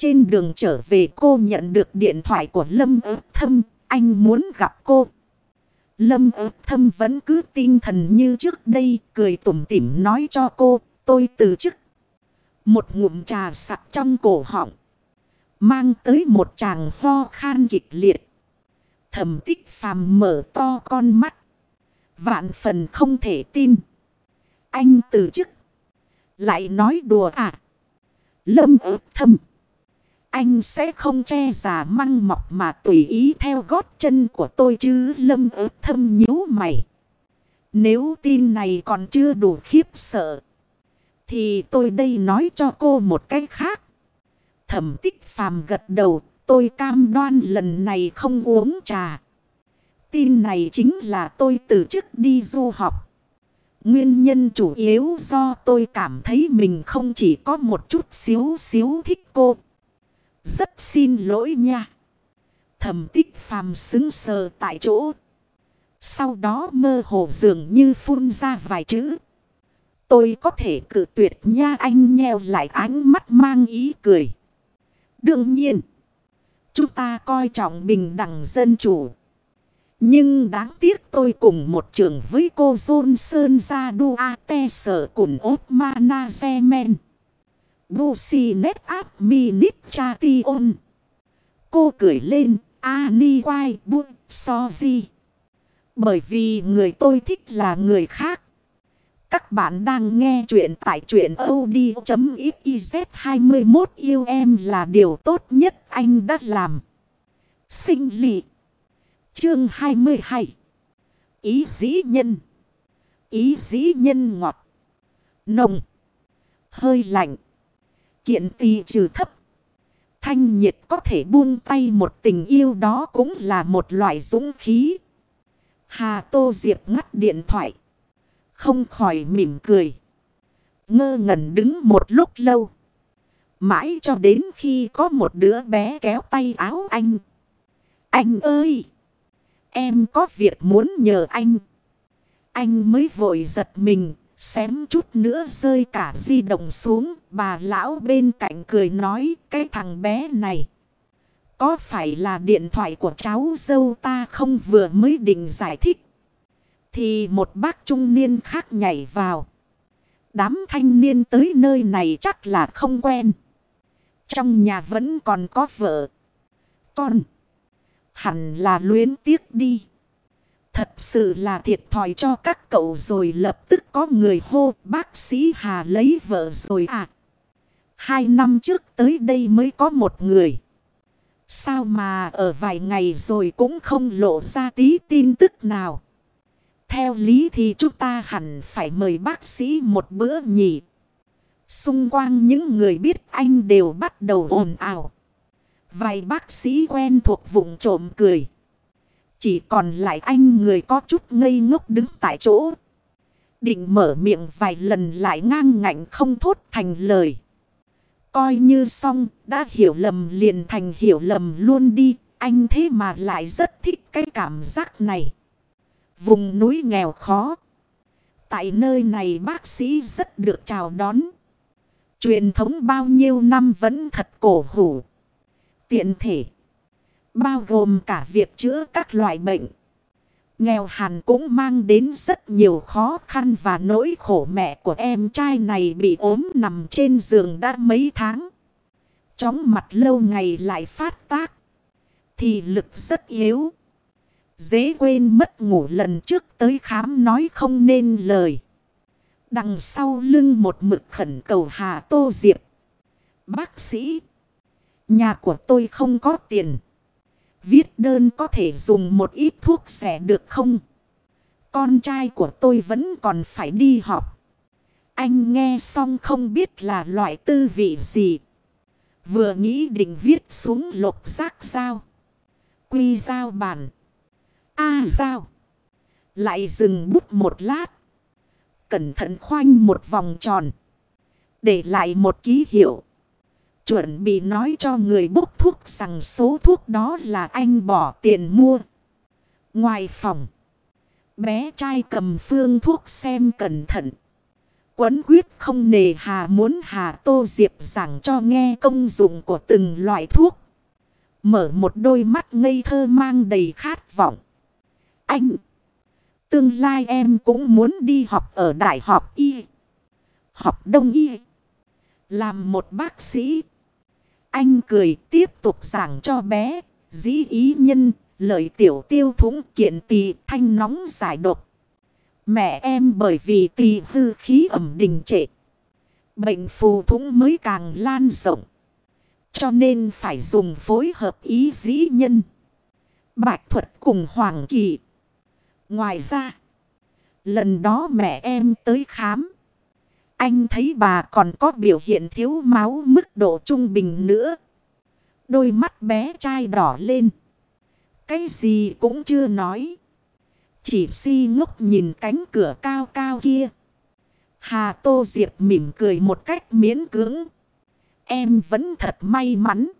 Trên đường trở về cô nhận được điện thoại của Lâm ức thâm. Anh muốn gặp cô. Lâm ức thâm vẫn cứ tinh thần như trước đây. Cười tủm tỉm nói cho cô. Tôi từ chức. Một ngụm trà sặc trong cổ họng. Mang tới một chàng ho khan kịch liệt. Thẩm tích phàm mở to con mắt. Vạn phần không thể tin. Anh từ chức. Lại nói đùa à. Lâm ức thâm. Anh sẽ không che giả măng mọc mà tùy ý theo gót chân của tôi chứ lâm ớt thâm nhíu mày. Nếu tin này còn chưa đủ khiếp sợ. Thì tôi đây nói cho cô một cách khác. Thẩm tích phàm gật đầu. Tôi cam đoan lần này không uống trà. Tin này chính là tôi từ chức đi du học. Nguyên nhân chủ yếu do tôi cảm thấy mình không chỉ có một chút xíu xíu thích cô. Rất xin lỗi nha. Thẩm tích phàm xứng sờ tại chỗ. Sau đó mơ hồ dường như phun ra vài chữ. Tôi có thể cự tuyệt nha, anh nheo lại ánh mắt mang ý cười. Đương nhiên. Chúng ta coi trọng bình đẳng dân chủ. Nhưng đáng tiếc tôi cùng một trường với cô John Sơn Gia đua Te Sở cùng ốp Ma Na Ze Men. Busi Áp Mi Nít Cha Ti ôn. Cô cười lên, A Ni Quai Bu So Di. Bởi vì người tôi thích là người khác. Các bạn đang nghe chuyện tại chuyện od.xyz 21 yêu em là điều tốt nhất anh đã làm. Sinh lị. Chương 22. Ý dĩ nhân. Ý dĩ nhân ngọt. Nồng. Hơi lạnh. Kiện tì trừ thấp. Thanh nhiệt có thể buông tay một tình yêu đó cũng là một loại dũng khí. Hà Tô Diệp ngắt điện thoại. Không khỏi mỉm cười. Ngơ ngẩn đứng một lúc lâu. Mãi cho đến khi có một đứa bé kéo tay áo anh. Anh ơi! Em có việc muốn nhờ anh. Anh mới vội giật mình, xém chút nữa rơi cả di động xuống. Bà lão bên cạnh cười nói, cái thằng bé này. Có phải là điện thoại của cháu dâu ta không vừa mới định giải thích. Thì một bác trung niên khác nhảy vào. Đám thanh niên tới nơi này chắc là không quen. Trong nhà vẫn còn có vợ. Con. Hẳn là luyến tiếc đi. Thật sự là thiệt thòi cho các cậu rồi lập tức có người hô, bác sĩ Hà lấy vợ rồi à. Hai năm trước tới đây mới có một người. Sao mà ở vài ngày rồi cũng không lộ ra tí tin tức nào. Theo lý thì chúng ta hẳn phải mời bác sĩ một bữa nhỉ. Xung quanh những người biết anh đều bắt đầu ồn ào. Vài bác sĩ quen thuộc vùng trộm cười. Chỉ còn lại anh người có chút ngây ngốc đứng tại chỗ. Định mở miệng vài lần lại ngang ngạnh không thốt thành lời. Coi như xong, đã hiểu lầm liền thành hiểu lầm luôn đi. Anh thế mà lại rất thích cái cảm giác này. Vùng núi nghèo khó. Tại nơi này bác sĩ rất được chào đón. Truyền thống bao nhiêu năm vẫn thật cổ hủ tiện thể. Bao gồm cả việc chữa các loại bệnh. Nghèo hàn cũng mang đến rất nhiều khó khăn và nỗi khổ mẹ của em trai này bị ốm nằm trên giường đã mấy tháng. Chóng mặt lâu ngày lại phát tác. Thì lực rất yếu. Dễ quên mất ngủ lần trước tới khám nói không nên lời. Đằng sau lưng một mực khẩn cầu Hà Tô Diệp. Bác sĩ. Nhà của tôi không có tiền. Viết đơn có thể dùng một ít thuốc sẽ được không? Con trai của tôi vẫn còn phải đi học. Anh nghe xong không biết là loại tư vị gì. Vừa nghĩ định viết xuống lục giác sao. Quy giao bản. A à, giao. Lại dừng bút một lát. Cẩn thận khoanh một vòng tròn. Để lại một ký hiệu. Chuẩn bị nói cho người bốc thuốc rằng số thuốc đó là anh bỏ tiền mua. Ngoài phòng. Bé trai cầm phương thuốc xem cẩn thận. quấn quyết không nề hà muốn Hà Tô Diệp giảng cho nghe công dụng của từng loại thuốc. Mở một đôi mắt ngây thơ mang đầy khát vọng. Anh! Tương lai em cũng muốn đi học ở Đại học Y. Học Đông Y. Làm một bác sĩ. Anh cười tiếp tục giảng cho bé. Dĩ ý nhân, lợi tiểu tiêu thúng kiện tỳ thanh nóng giải độc. Mẹ em bởi vì tỳ hư khí ẩm đình trệ. Bệnh phù thúng mới càng lan rộng. Cho nên phải dùng phối hợp ý dĩ nhân. Bạch thuật cùng hoàng kỳ. Ngoài ra. Lần đó mẹ em tới khám. Anh thấy bà còn có biểu hiện thiếu máu mức độ trung bình nữa. Đôi mắt bé trai đỏ lên. Cái gì cũng chưa nói. Chỉ si ngốc nhìn cánh cửa cao cao kia. Hà Tô Diệp mỉm cười một cách miễn cưỡng. Em vẫn thật may mắn.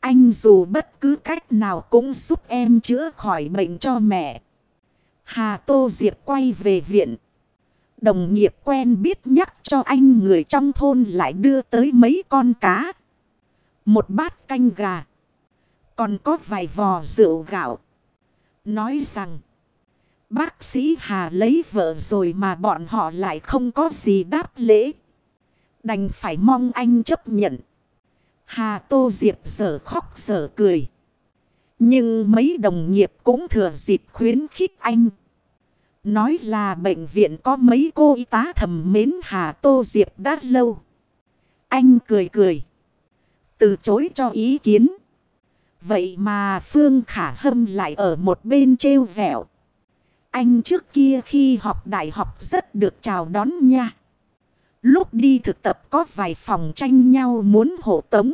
Anh dù bất cứ cách nào cũng giúp em chữa khỏi bệnh cho mẹ. Hà Tô Diệp quay về viện. Đồng nghiệp quen biết nhắc cho anh người trong thôn lại đưa tới mấy con cá. Một bát canh gà. Còn có vài vò rượu gạo. Nói rằng. Bác sĩ Hà lấy vợ rồi mà bọn họ lại không có gì đáp lễ. Đành phải mong anh chấp nhận. Hà Tô Diệp giờ khóc giờ cười. Nhưng mấy đồng nghiệp cũng thừa dịp khuyến khích anh. Nói là bệnh viện có mấy cô y tá thầm mến Hà Tô Diệp đã lâu. Anh cười cười. Từ chối cho ý kiến. Vậy mà Phương Khả Hâm lại ở một bên trêu vẹo. Anh trước kia khi học đại học rất được chào đón nha. Lúc đi thực tập có vài phòng tranh nhau muốn hộ tống.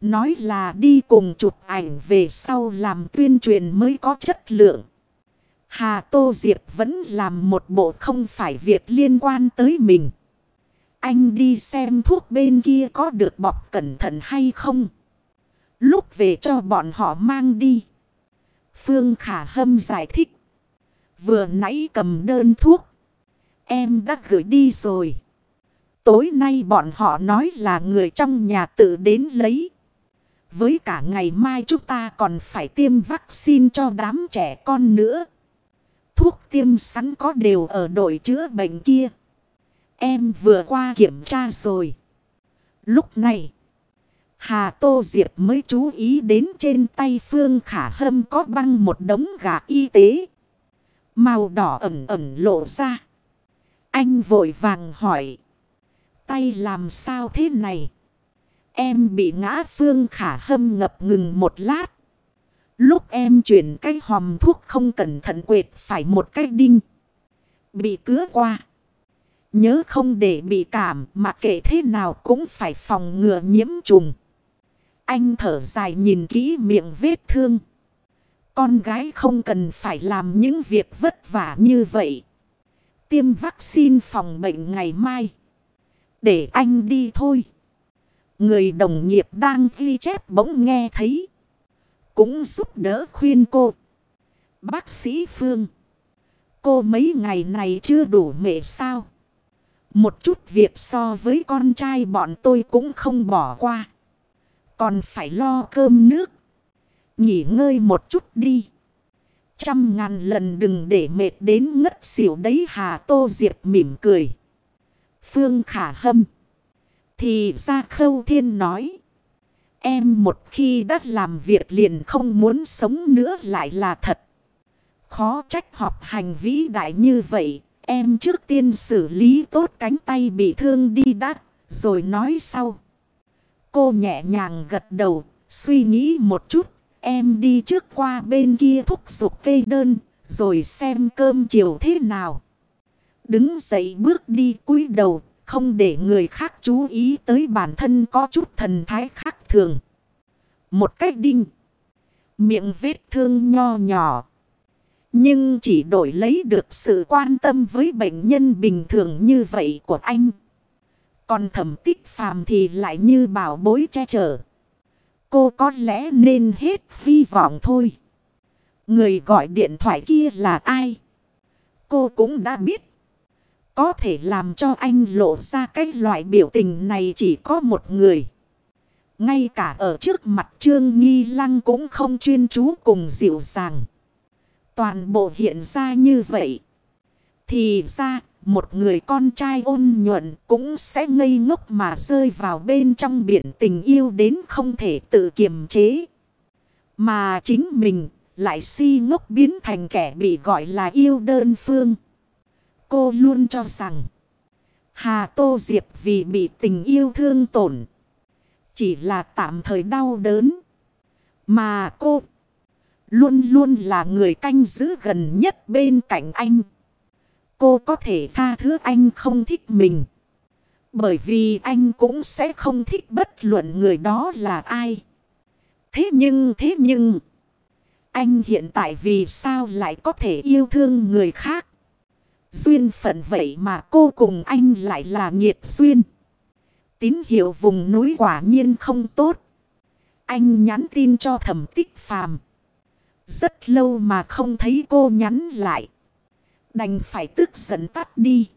Nói là đi cùng chụp ảnh về sau làm tuyên truyền mới có chất lượng. Hà Tô Diệp vẫn làm một bộ không phải việc liên quan tới mình. Anh đi xem thuốc bên kia có được bọc cẩn thận hay không. Lúc về cho bọn họ mang đi. Phương Khả Hâm giải thích. Vừa nãy cầm đơn thuốc. Em đã gửi đi rồi. Tối nay bọn họ nói là người trong nhà tự đến lấy. Với cả ngày mai chúng ta còn phải tiêm vaccine cho đám trẻ con nữa. Thuốc tiêm sẵn có đều ở đội chữa bệnh kia. Em vừa qua kiểm tra rồi. Lúc này, Hà Tô Diệp mới chú ý đến trên tay Phương Khả Hâm có băng một đống gà y tế. Màu đỏ ẩm ẩm lộ ra. Anh vội vàng hỏi. Tay làm sao thế này? Em bị ngã Phương Khả Hâm ngập ngừng một lát. Lúc em chuyển cái hòm thuốc không cẩn thận quệt phải một cái đinh. Bị cứa qua. Nhớ không để bị cảm mà kể thế nào cũng phải phòng ngừa nhiễm trùng. Anh thở dài nhìn kỹ miệng vết thương. Con gái không cần phải làm những việc vất vả như vậy. Tiêm vaccine phòng bệnh ngày mai. Để anh đi thôi. Người đồng nghiệp đang ghi chép bỗng nghe thấy. Cũng giúp đỡ khuyên cô. Bác sĩ Phương. Cô mấy ngày này chưa đủ mẹ sao? Một chút việc so với con trai bọn tôi cũng không bỏ qua. Còn phải lo cơm nước. Nghỉ ngơi một chút đi. Trăm ngàn lần đừng để mệt đến ngất xỉu đấy Hà Tô Diệp mỉm cười. Phương Khả Hâm. Thì ra Khâu Thiên nói. Em một khi đã làm việc liền không muốn sống nữa lại là thật. Khó trách học hành vĩ đại như vậy. Em trước tiên xử lý tốt cánh tay bị thương đi đắt. Rồi nói sau. Cô nhẹ nhàng gật đầu. Suy nghĩ một chút. Em đi trước qua bên kia thúc giục cây đơn. Rồi xem cơm chiều thế nào. Đứng dậy bước đi cúi đầu, không để người khác chú ý tới bản thân có chút thần thái khác thường. Một cách đinh. Miệng vết thương nho nhỏ. Nhưng chỉ đổi lấy được sự quan tâm với bệnh nhân bình thường như vậy của anh. Còn thẩm tích phàm thì lại như bảo bối che chở. Cô có lẽ nên hết hy vọng thôi. Người gọi điện thoại kia là ai? Cô cũng đã biết. Có thể làm cho anh lộ ra cái loại biểu tình này chỉ có một người. Ngay cả ở trước mặt Trương Nghi Lăng cũng không chuyên chú cùng dịu dàng. Toàn bộ hiện ra như vậy. Thì ra, một người con trai ôn nhuận cũng sẽ ngây ngốc mà rơi vào bên trong biển tình yêu đến không thể tự kiềm chế. Mà chính mình lại si ngốc biến thành kẻ bị gọi là yêu đơn phương. Cô luôn cho rằng, Hà Tô Diệp vì bị tình yêu thương tổn. Chỉ là tạm thời đau đớn. Mà cô luôn luôn là người canh giữ gần nhất bên cạnh anh. Cô có thể tha thứ anh không thích mình. Bởi vì anh cũng sẽ không thích bất luận người đó là ai. Thế nhưng, thế nhưng... Anh hiện tại vì sao lại có thể yêu thương người khác? Duyên phận vậy mà cô cùng anh lại là nghiệt duyên. Tín hiệu vùng núi quả nhiên không tốt. Anh nhắn tin cho thẩm tích phàm. Rất lâu mà không thấy cô nhắn lại. Đành phải tức giận tắt đi.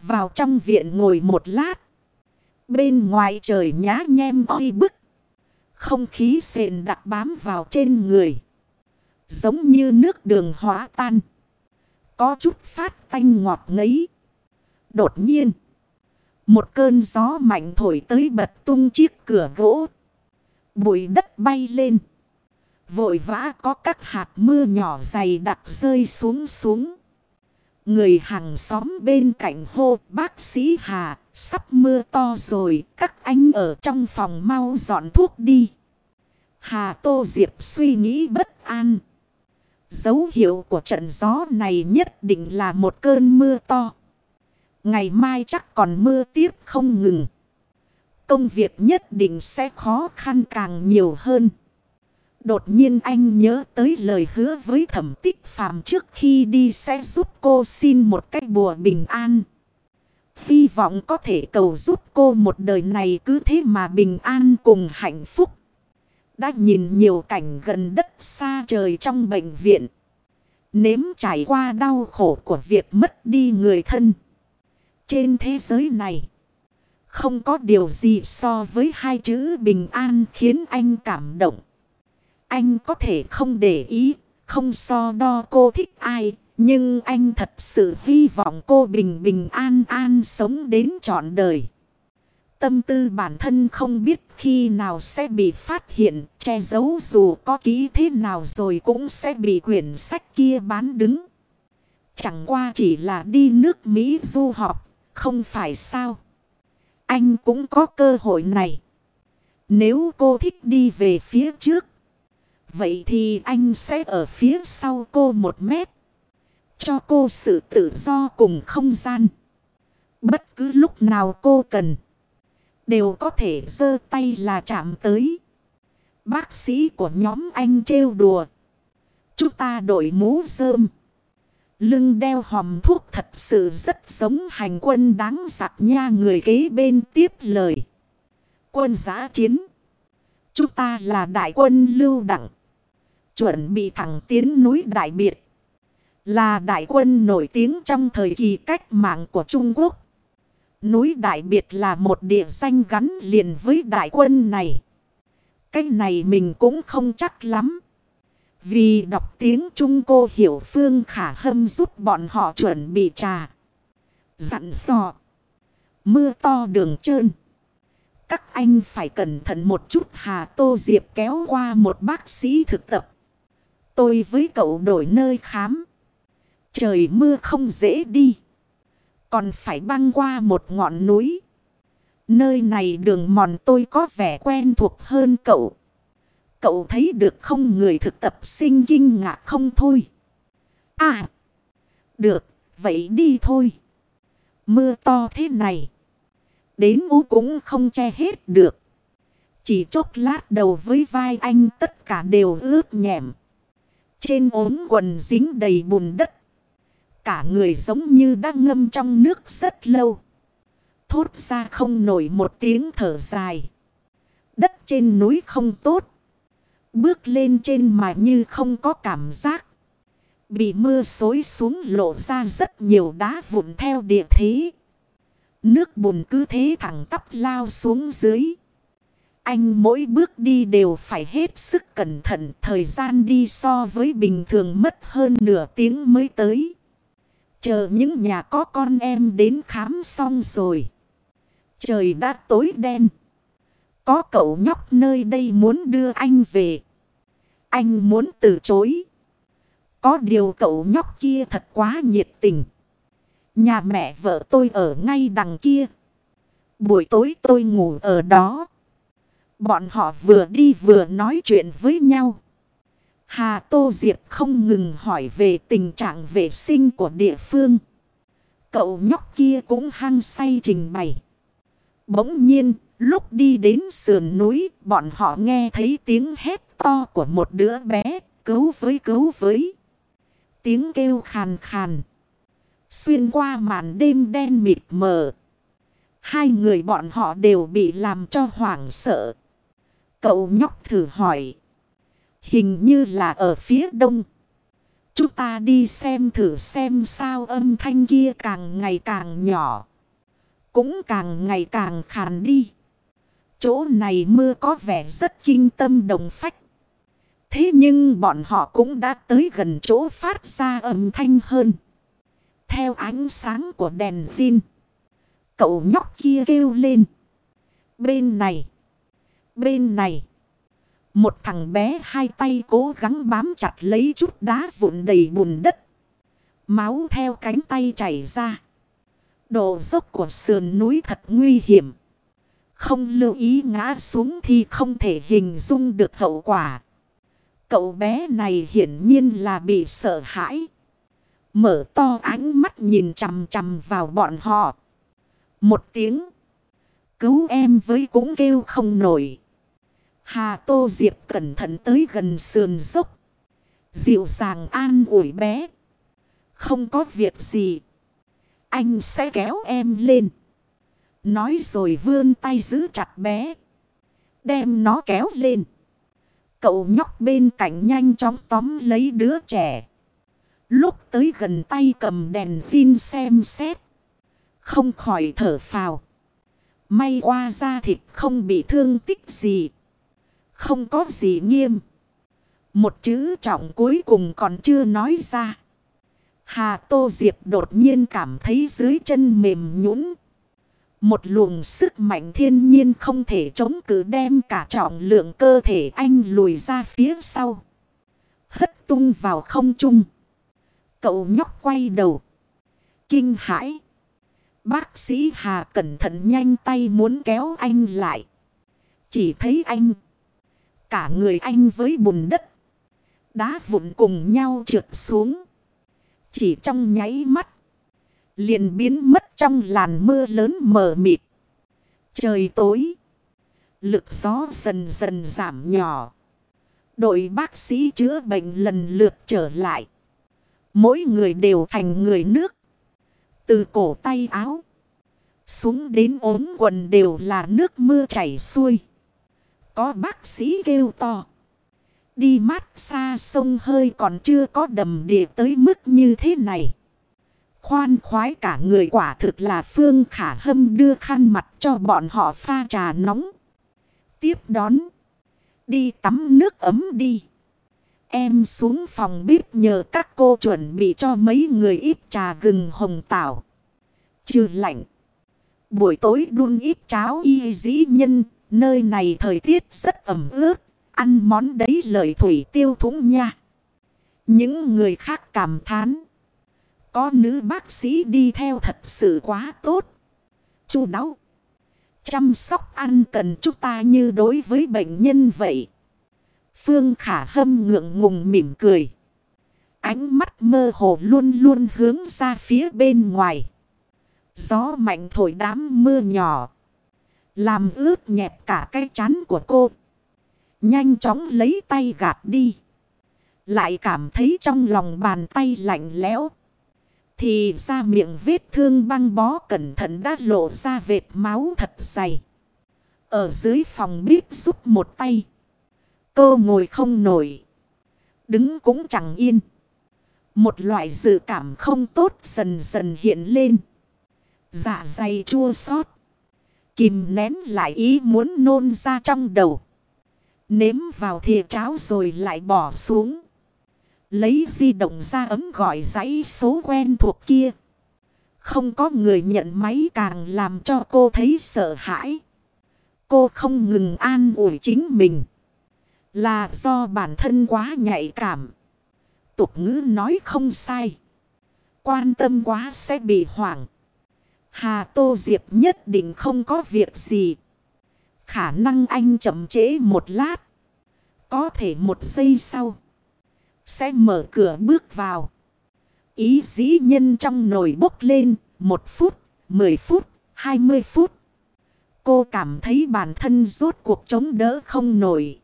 Vào trong viện ngồi một lát. Bên ngoài trời nhá nhem oi bức. Không khí sền đặc bám vào trên người. Giống như nước đường hóa tan. Có chút phát tanh ngọt ngấy. Đột nhiên. Một cơn gió mạnh thổi tới bật tung chiếc cửa gỗ. Bụi đất bay lên. Vội vã có các hạt mưa nhỏ dày đặc rơi xuống xuống. Người hàng xóm bên cạnh hô bác sĩ Hà, sắp mưa to rồi, các anh ở trong phòng mau dọn thuốc đi. Hà Tô Diệp suy nghĩ bất an. Dấu hiệu của trận gió này nhất định là một cơn mưa to. Ngày mai chắc còn mưa tiếp không ngừng. Công việc nhất định sẽ khó khăn càng nhiều hơn. Đột nhiên anh nhớ tới lời hứa với thẩm tích phàm trước khi đi sẽ giúp cô xin một cách bùa bình an. Hy vọng có thể cầu giúp cô một đời này cứ thế mà bình an cùng hạnh phúc. Đã nhìn nhiều cảnh gần đất xa trời trong bệnh viện. Nếm trải qua đau khổ của việc mất đi người thân. Trên thế giới này. Không có điều gì so với hai chữ bình an khiến anh cảm động. Anh có thể không để ý, không so đo cô thích ai. Nhưng anh thật sự hy vọng cô bình bình an an sống đến trọn đời. Tâm tư bản thân không biết khi nào sẽ bị phát hiện, che giấu dù có kỹ thế nào rồi cũng sẽ bị quyển sách kia bán đứng. Chẳng qua chỉ là đi nước Mỹ du học, không phải sao. Anh cũng có cơ hội này. Nếu cô thích đi về phía trước, vậy thì anh sẽ ở phía sau cô một mét. Cho cô sự tự do cùng không gian. Bất cứ lúc nào cô cần. Đều có thể giơ tay là chạm tới. Bác sĩ của nhóm anh trêu đùa. Chúng ta đổi mũ rơm. Lưng đeo hòm thuốc thật sự rất giống hành quân đáng giặc nha người kế bên tiếp lời. Quân giã chiến. Chúng ta là đại quân lưu đẳng. Chuẩn bị thẳng tiến núi Đại Biệt. Là đại quân nổi tiếng trong thời kỳ cách mạng của Trung Quốc. Núi Đại Biệt là một địa danh gắn liền với đại quân này. Cái này mình cũng không chắc lắm. Vì đọc tiếng Trung cô hiểu Phương Khả Hâm giúp bọn họ chuẩn bị trà. Dặn dò. Mưa to đường trơn. Các anh phải cẩn thận một chút Hà Tô Diệp kéo qua một bác sĩ thực tập. Tôi với cậu đổi nơi khám. Trời mưa không dễ đi. Còn phải băng qua một ngọn núi. Nơi này đường mòn tôi có vẻ quen thuộc hơn cậu. Cậu thấy được không người thực tập sinh kinh ngạc không thôi. À. Được. Vậy đi thôi. Mưa to thế này. Đến ú cũng không che hết được. Chỉ chốc lát đầu với vai anh tất cả đều ướt nhẹm. Trên ốm quần dính đầy bùn đất. Cả người giống như đang ngâm trong nước rất lâu. Thốt ra không nổi một tiếng thở dài. Đất trên núi không tốt. Bước lên trên mà như không có cảm giác. Bị mưa xối xuống lộ ra rất nhiều đá vụn theo địa thế. Nước bùn cứ thế thẳng tắp lao xuống dưới. Anh mỗi bước đi đều phải hết sức cẩn thận. Thời gian đi so với bình thường mất hơn nửa tiếng mới tới. Chờ những nhà có con em đến khám xong rồi. Trời đã tối đen. Có cậu nhóc nơi đây muốn đưa anh về. Anh muốn từ chối. Có điều cậu nhóc kia thật quá nhiệt tình. Nhà mẹ vợ tôi ở ngay đằng kia. Buổi tối tôi ngủ ở đó. Bọn họ vừa đi vừa nói chuyện với nhau. Hà Tô Diệp không ngừng hỏi về tình trạng vệ sinh của địa phương. Cậu nhóc kia cũng hăng say trình bày. Bỗng nhiên, lúc đi đến sườn núi, bọn họ nghe thấy tiếng hét to của một đứa bé, cứu với cứu với. Tiếng kêu khàn khàn. Xuyên qua màn đêm đen mịt mờ. Hai người bọn họ đều bị làm cho hoảng sợ. Cậu nhóc thử hỏi. Hình như là ở phía đông. Chúng ta đi xem thử xem sao âm thanh kia càng ngày càng nhỏ. Cũng càng ngày càng khàn đi. Chỗ này mưa có vẻ rất kinh tâm đồng phách. Thế nhưng bọn họ cũng đã tới gần chỗ phát ra âm thanh hơn. Theo ánh sáng của đèn pin. Cậu nhóc kia kêu lên. Bên này. Bên này. Một thằng bé hai tay cố gắng bám chặt lấy chút đá vụn đầy bùn đất. Máu theo cánh tay chảy ra. Độ dốc của sườn núi thật nguy hiểm. Không lưu ý ngã xuống thì không thể hình dung được hậu quả. Cậu bé này hiển nhiên là bị sợ hãi. Mở to ánh mắt nhìn chằm chằm vào bọn họ. Một tiếng. Cứu em với cũng kêu không nổi. Hà Tô Diệp cẩn thận tới gần sườn dốc. Dịu dàng an ủi bé. Không có việc gì. Anh sẽ kéo em lên. Nói rồi vươn tay giữ chặt bé. Đem nó kéo lên. Cậu nhóc bên cạnh nhanh chóng tóm lấy đứa trẻ. Lúc tới gần tay cầm đèn pin xem xét. Không khỏi thở phào. May qua da thịt không bị thương tích gì. Không có gì nghiêm. Một chữ trọng cuối cùng còn chưa nói ra. Hà Tô Diệp đột nhiên cảm thấy dưới chân mềm nhũn. Một luồng sức mạnh thiên nhiên không thể chống cự đem cả trọng lượng cơ thể anh lùi ra phía sau. Hất tung vào không trung. Cậu nhóc quay đầu. Kinh hãi. Bác sĩ Hà cẩn thận nhanh tay muốn kéo anh lại. Chỉ thấy anh. Cả người anh với bùn đất. Đá vụn cùng nhau trượt xuống. Chỉ trong nháy mắt. Liền biến mất trong làn mưa lớn mờ mịt. Trời tối. Lực gió dần dần giảm nhỏ. Đội bác sĩ chữa bệnh lần lượt trở lại. Mỗi người đều thành người nước. Từ cổ tay áo. Xuống đến ốm quần đều là nước mưa chảy xuôi. Có bác sĩ kêu to. Đi mát xa sông hơi còn chưa có đầm địa tới mức như thế này. Khoan khoái cả người quả thực là Phương Khả Hâm đưa khăn mặt cho bọn họ pha trà nóng. Tiếp đón. Đi tắm nước ấm đi. Em xuống phòng bếp nhờ các cô chuẩn bị cho mấy người ít trà gừng hồng tảo. Trừ lạnh. Buổi tối đun ít cháo y dĩ nhân. Nơi này thời tiết rất ẩm ướt. Ăn món đấy lời thủy tiêu thúng nha. Những người khác cảm thán. Có nữ bác sĩ đi theo thật sự quá tốt. Chu đáo. Chăm sóc ăn cần chúng ta như đối với bệnh nhân vậy. Phương khả hâm ngượng ngùng mỉm cười. Ánh mắt mơ hồ luôn luôn hướng ra phía bên ngoài. Gió mạnh thổi đám mưa nhỏ. Làm ướt nhẹp cả cái chán của cô. Nhanh chóng lấy tay gạt đi. Lại cảm thấy trong lòng bàn tay lạnh lẽo. Thì ra miệng vết thương băng bó cẩn thận đã lộ ra vệt máu thật dày. Ở dưới phòng bếp giúp một tay. Cô ngồi không nổi. Đứng cũng chẳng yên. Một loại dự cảm không tốt dần dần hiện lên. Dạ dày chua xót Kìm nén lại ý muốn nôn ra trong đầu. Nếm vào thìa cháo rồi lại bỏ xuống. Lấy di động ra ấm gọi dãy số quen thuộc kia. Không có người nhận máy càng làm cho cô thấy sợ hãi. Cô không ngừng an ủi chính mình. Là do bản thân quá nhạy cảm. Tục ngữ nói không sai. Quan tâm quá sẽ bị hoảng. Hà Tô Diệp nhất định không có việc gì. Khả năng anh chậm trễ một lát. Có thể một giây sau. Sẽ mở cửa bước vào. Ý dĩ nhân trong nồi bốc lên. Một phút, mười phút, hai mươi phút. Cô cảm thấy bản thân rốt cuộc chống đỡ không nổi.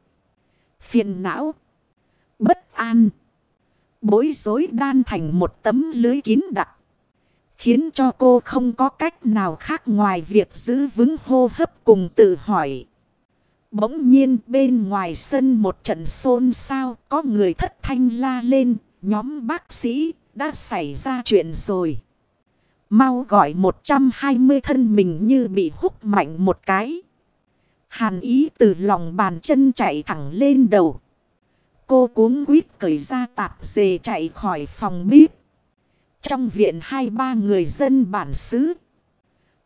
Phiền não. Bất an. Bối rối đan thành một tấm lưới kín đặc. Khiến cho cô không có cách nào khác ngoài việc giữ vững hô hấp cùng tự hỏi. Bỗng nhiên bên ngoài sân một trận xôn xao, có người thất thanh la lên. Nhóm bác sĩ, đã xảy ra chuyện rồi. Mau gọi 120 thân mình như bị hút mạnh một cái. Hàn ý từ lòng bàn chân chạy thẳng lên đầu. Cô cuống quýt cởi ra tạp dề chạy khỏi phòng bếp. Trong viện hai ba người dân bản xứ.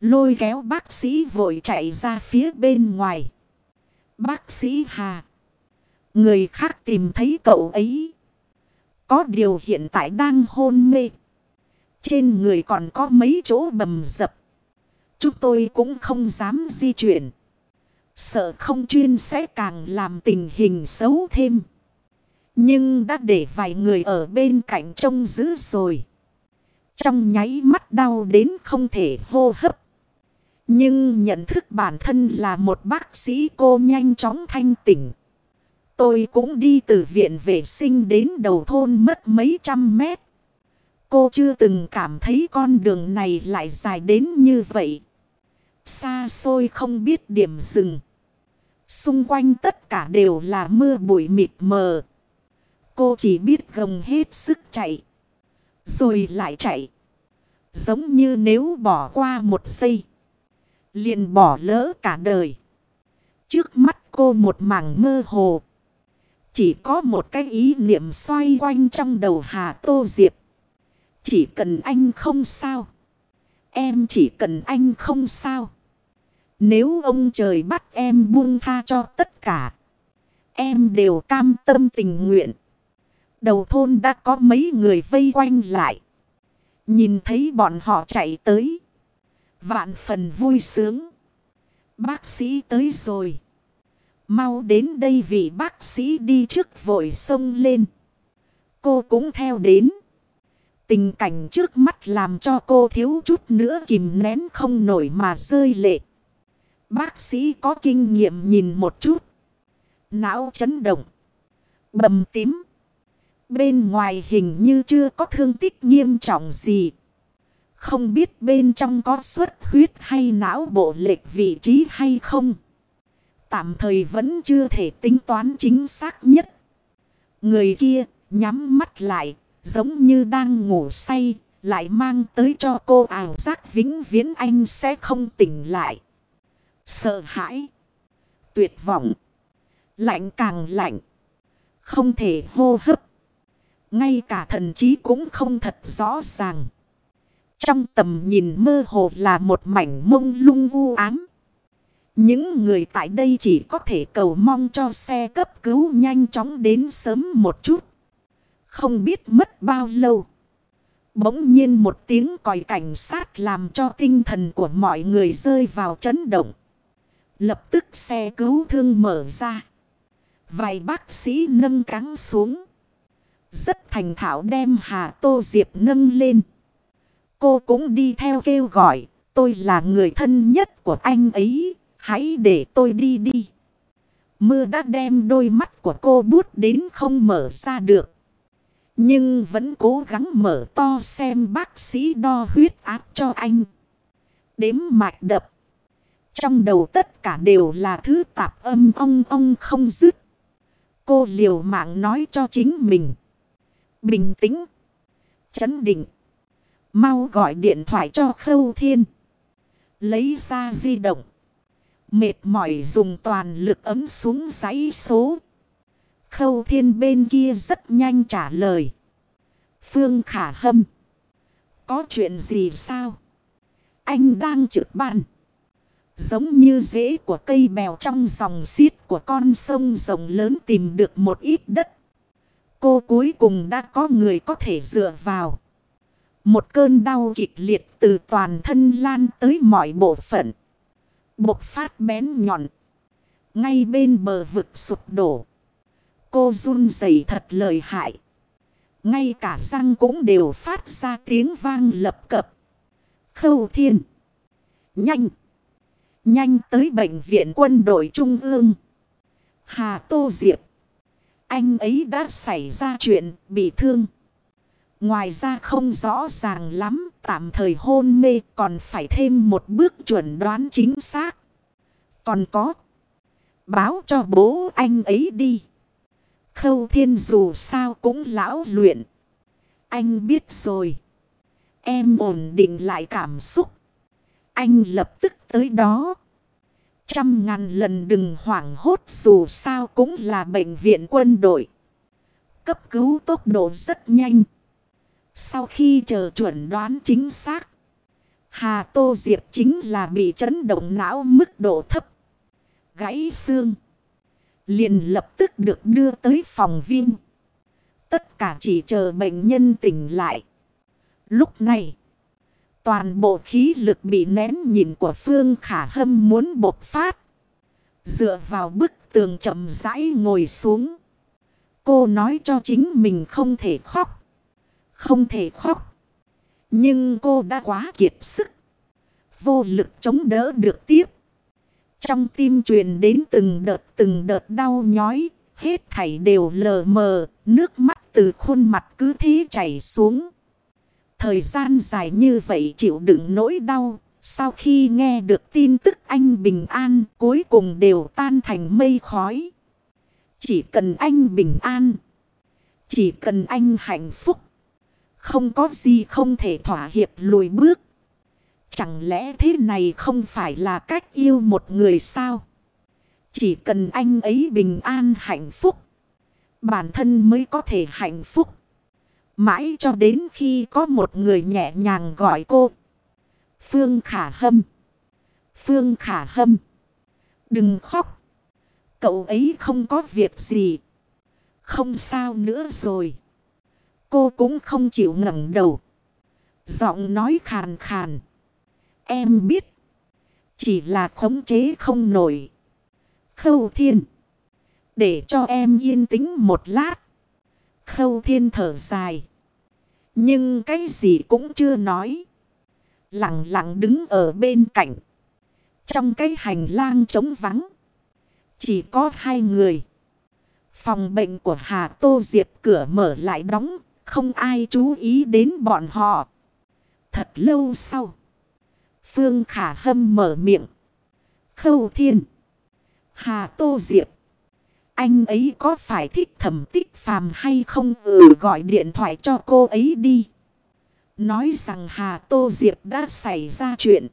Lôi kéo bác sĩ vội chạy ra phía bên ngoài. Bác sĩ Hà. Người khác tìm thấy cậu ấy. Có điều hiện tại đang hôn mê. Trên người còn có mấy chỗ bầm dập. Chúng tôi cũng không dám di chuyển. Sợ không chuyên sẽ càng làm tình hình xấu thêm. Nhưng đã để vài người ở bên cạnh trông giữ rồi. Trong nháy mắt đau đến không thể hô hấp. Nhưng nhận thức bản thân là một bác sĩ cô nhanh chóng thanh tỉnh. Tôi cũng đi từ viện vệ sinh đến đầu thôn mất mấy trăm mét. Cô chưa từng cảm thấy con đường này lại dài đến như vậy. Xa xôi không biết điểm dừng. Xung quanh tất cả đều là mưa bụi mịt mờ. Cô chỉ biết gồng hết sức chạy. Rồi lại chạy. Giống như nếu bỏ qua một giây. Liền bỏ lỡ cả đời. Trước mắt cô một mảng mơ hồ. Chỉ có một cái ý niệm xoay quanh trong đầu Hà Tô Diệp. Chỉ cần anh không sao. Em chỉ cần anh không sao. Nếu ông trời bắt em buông tha cho tất cả. Em đều cam tâm tình nguyện. Đầu thôn đã có mấy người vây quanh lại. Nhìn thấy bọn họ chạy tới. Vạn phần vui sướng. Bác sĩ tới rồi. Mau đến đây vì bác sĩ đi trước vội sông lên. Cô cũng theo đến. Tình cảnh trước mắt làm cho cô thiếu chút nữa kìm nén không nổi mà rơi lệ. Bác sĩ có kinh nghiệm nhìn một chút. Não chấn động. Bầm tím. Bên ngoài hình như chưa có thương tích nghiêm trọng gì. Không biết bên trong có xuất huyết hay não bộ lệch vị trí hay không. Tạm thời vẫn chưa thể tính toán chính xác nhất. Người kia nhắm mắt lại giống như đang ngủ say, lại mang tới cho cô ảo giác vĩnh viễn anh sẽ không tỉnh lại. Sợ hãi, tuyệt vọng, lạnh càng lạnh, không thể hô hấp. Ngay cả thần trí cũng không thật rõ ràng. Trong tầm nhìn mơ hồ là một mảnh mông lung vu ám. Những người tại đây chỉ có thể cầu mong cho xe cấp cứu nhanh chóng đến sớm một chút. Không biết mất bao lâu. Bỗng nhiên một tiếng còi cảnh sát làm cho tinh thần của mọi người rơi vào chấn động. Lập tức xe cứu thương mở ra. Vài bác sĩ nâng cắn xuống. Rất thành thạo đem Hà Tô Diệp nâng lên. Cô cũng đi theo kêu gọi. Tôi là người thân nhất của anh ấy. Hãy để tôi đi đi. Mưa đã đem đôi mắt của cô bút đến không mở ra được. Nhưng vẫn cố gắng mở to xem bác sĩ đo huyết áp cho anh. Đếm mạch đập. Trong đầu tất cả đều là thứ tạp âm ong ong không dứt. Cô liều mạng nói cho chính mình. Bình tĩnh. Chấn định. Mau gọi điện thoại cho Khâu Thiên. Lấy ra di động. Mệt mỏi dùng toàn lực ấm xuống giấy số. Khâu Thiên bên kia rất nhanh trả lời. Phương Khả Hâm. Có chuyện gì sao? Anh đang trực ban. Giống như rễ của cây bèo trong dòng xiết của con sông rộng lớn tìm được một ít đất. Cô cuối cùng đã có người có thể dựa vào. Một cơn đau kịch liệt từ toàn thân lan tới mọi bộ phận. Bột phát bén nhọn. Ngay bên bờ vực sụp đổ. Cô run rẩy thật lời hại. Ngay cả răng cũng đều phát ra tiếng vang lập cập. Khâu thiên. Nhanh. Nhanh tới bệnh viện quân đội trung ương. Hà Tô Diệp. Anh ấy đã xảy ra chuyện bị thương. Ngoài ra không rõ ràng lắm, tạm thời hôn mê còn phải thêm một bước chuẩn đoán chính xác. Còn có, báo cho bố anh ấy đi. Khâu thiên dù sao cũng lão luyện. Anh biết rồi. Em ổn định lại cảm xúc. Anh lập tức tới đó. Trăm ngàn lần đừng hoảng hốt dù sao cũng là bệnh viện quân đội. Cấp cứu tốc độ rất nhanh. Sau khi chờ chuẩn đoán chính xác. Hà Tô Diệp chính là bị chấn động não mức độ thấp. Gãy xương. Liền lập tức được đưa tới phòng viên. Tất cả chỉ chờ bệnh nhân tỉnh lại. Lúc này. Toàn bộ khí lực bị nén nhìn của Phương Khả Hâm muốn bột phát. Dựa vào bức tường chậm rãi ngồi xuống. Cô nói cho chính mình không thể khóc. Không thể khóc. Nhưng cô đã quá kiệt sức. Vô lực chống đỡ được tiếp. Trong tim truyền đến từng đợt từng đợt đau nhói. Hết thảy đều lờ mờ. Nước mắt từ khuôn mặt cứ thế chảy xuống. Thời gian dài như vậy chịu đựng nỗi đau. Sau khi nghe được tin tức anh bình an, cuối cùng đều tan thành mây khói. Chỉ cần anh bình an. Chỉ cần anh hạnh phúc. Không có gì không thể thỏa hiệp lùi bước. Chẳng lẽ thế này không phải là cách yêu một người sao? Chỉ cần anh ấy bình an hạnh phúc. Bản thân mới có thể hạnh phúc. Mãi cho đến khi có một người nhẹ nhàng gọi cô. Phương Khả Hâm. Phương Khả Hâm. Đừng khóc. Cậu ấy không có việc gì. Không sao nữa rồi. Cô cũng không chịu ngẩng đầu. Giọng nói khàn khàn. Em biết. Chỉ là khống chế không nổi. Khâu thiên. Để cho em yên tĩnh một lát. Khâu thiên thở dài. Nhưng cái gì cũng chưa nói. Lặng lặng đứng ở bên cạnh. Trong cái hành lang trống vắng. Chỉ có hai người. Phòng bệnh của Hà Tô Diệp cửa mở lại đóng. Không ai chú ý đến bọn họ. Thật lâu sau. Phương Khả Hâm mở miệng. Khâu Thiên. Hà Tô Diệp. Anh ấy có phải thích thẩm tích phàm hay không ừ gọi điện thoại cho cô ấy đi. Nói rằng Hà Tô Diệp đã xảy ra chuyện.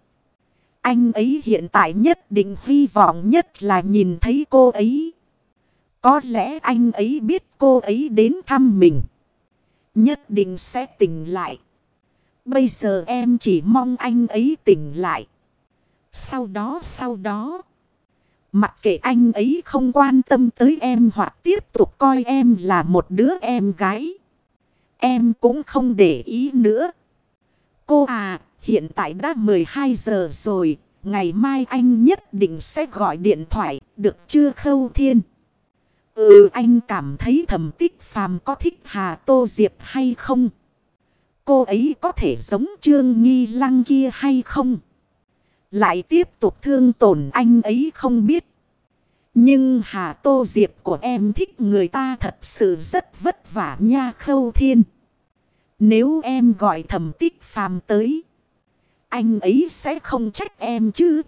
Anh ấy hiện tại nhất định hy vọng nhất là nhìn thấy cô ấy. Có lẽ anh ấy biết cô ấy đến thăm mình. Nhất định sẽ tỉnh lại. Bây giờ em chỉ mong anh ấy tỉnh lại. Sau đó sau đó. Mặc kệ anh ấy không quan tâm tới em hoặc tiếp tục coi em là một đứa em gái. Em cũng không để ý nữa. Cô à, hiện tại đã 12 giờ rồi. Ngày mai anh nhất định sẽ gọi điện thoại, được chưa Khâu Thiên? Ừ anh cảm thấy thầm tích phàm có thích Hà Tô Diệp hay không? Cô ấy có thể giống Trương Nghi Lăng kia hay không? Lại tiếp tục thương tổn anh ấy không biết. Nhưng Hà Tô Diệp của em thích người ta thật sự rất vất vả nha khâu thiên. Nếu em gọi thầm tích phàm tới. Anh ấy sẽ không trách em chứ.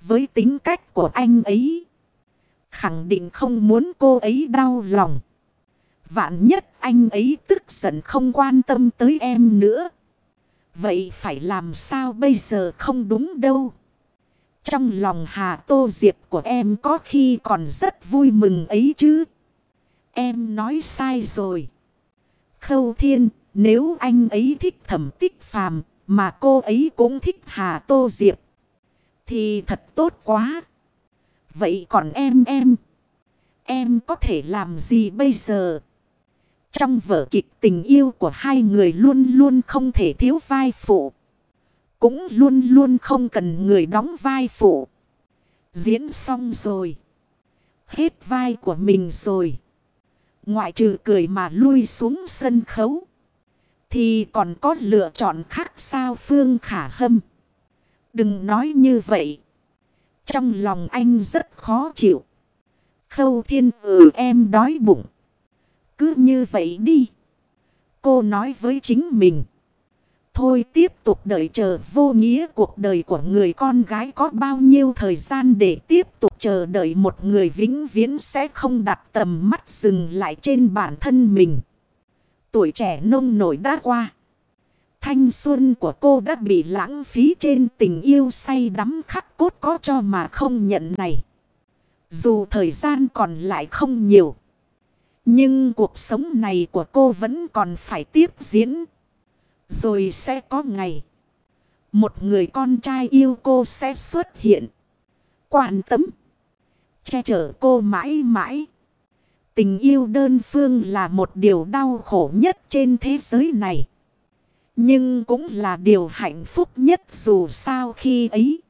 Với tính cách của anh ấy. Khẳng định không muốn cô ấy đau lòng. Vạn nhất anh ấy tức giận không quan tâm tới em nữa. Vậy phải làm sao bây giờ không đúng đâu. Trong lòng Hà Tô Diệp của em có khi còn rất vui mừng ấy chứ. Em nói sai rồi. Khâu Thiên, nếu anh ấy thích thẩm tích phàm, mà cô ấy cũng thích Hà Tô Diệp, thì thật tốt quá. Vậy còn em em, em có thể làm gì bây giờ? Trong vở kịch tình yêu của hai người luôn luôn không thể thiếu vai phụ. Cũng luôn luôn không cần người đóng vai phụ. Diễn xong rồi. Hết vai của mình rồi. Ngoại trừ cười mà lui xuống sân khấu. Thì còn có lựa chọn khác sao Phương Khả Hâm. Đừng nói như vậy. Trong lòng anh rất khó chịu. Khâu thiên ừ em đói bụng. Cứ như vậy đi. Cô nói với chính mình. Thôi tiếp tục đợi chờ vô nghĩa cuộc đời của người con gái có bao nhiêu thời gian để tiếp tục chờ đợi một người vĩnh viễn sẽ không đặt tầm mắt dừng lại trên bản thân mình. Tuổi trẻ nông nổi đã qua. Thanh xuân của cô đã bị lãng phí trên tình yêu say đắm khắc cốt có cho mà không nhận này. Dù thời gian còn lại không nhiều. Nhưng cuộc sống này của cô vẫn còn phải tiếp diễn. Rồi sẽ có ngày. Một người con trai yêu cô sẽ xuất hiện. Quản tấm. Che chở cô mãi mãi. Tình yêu đơn phương là một điều đau khổ nhất trên thế giới này. Nhưng cũng là điều hạnh phúc nhất dù sao khi ấy.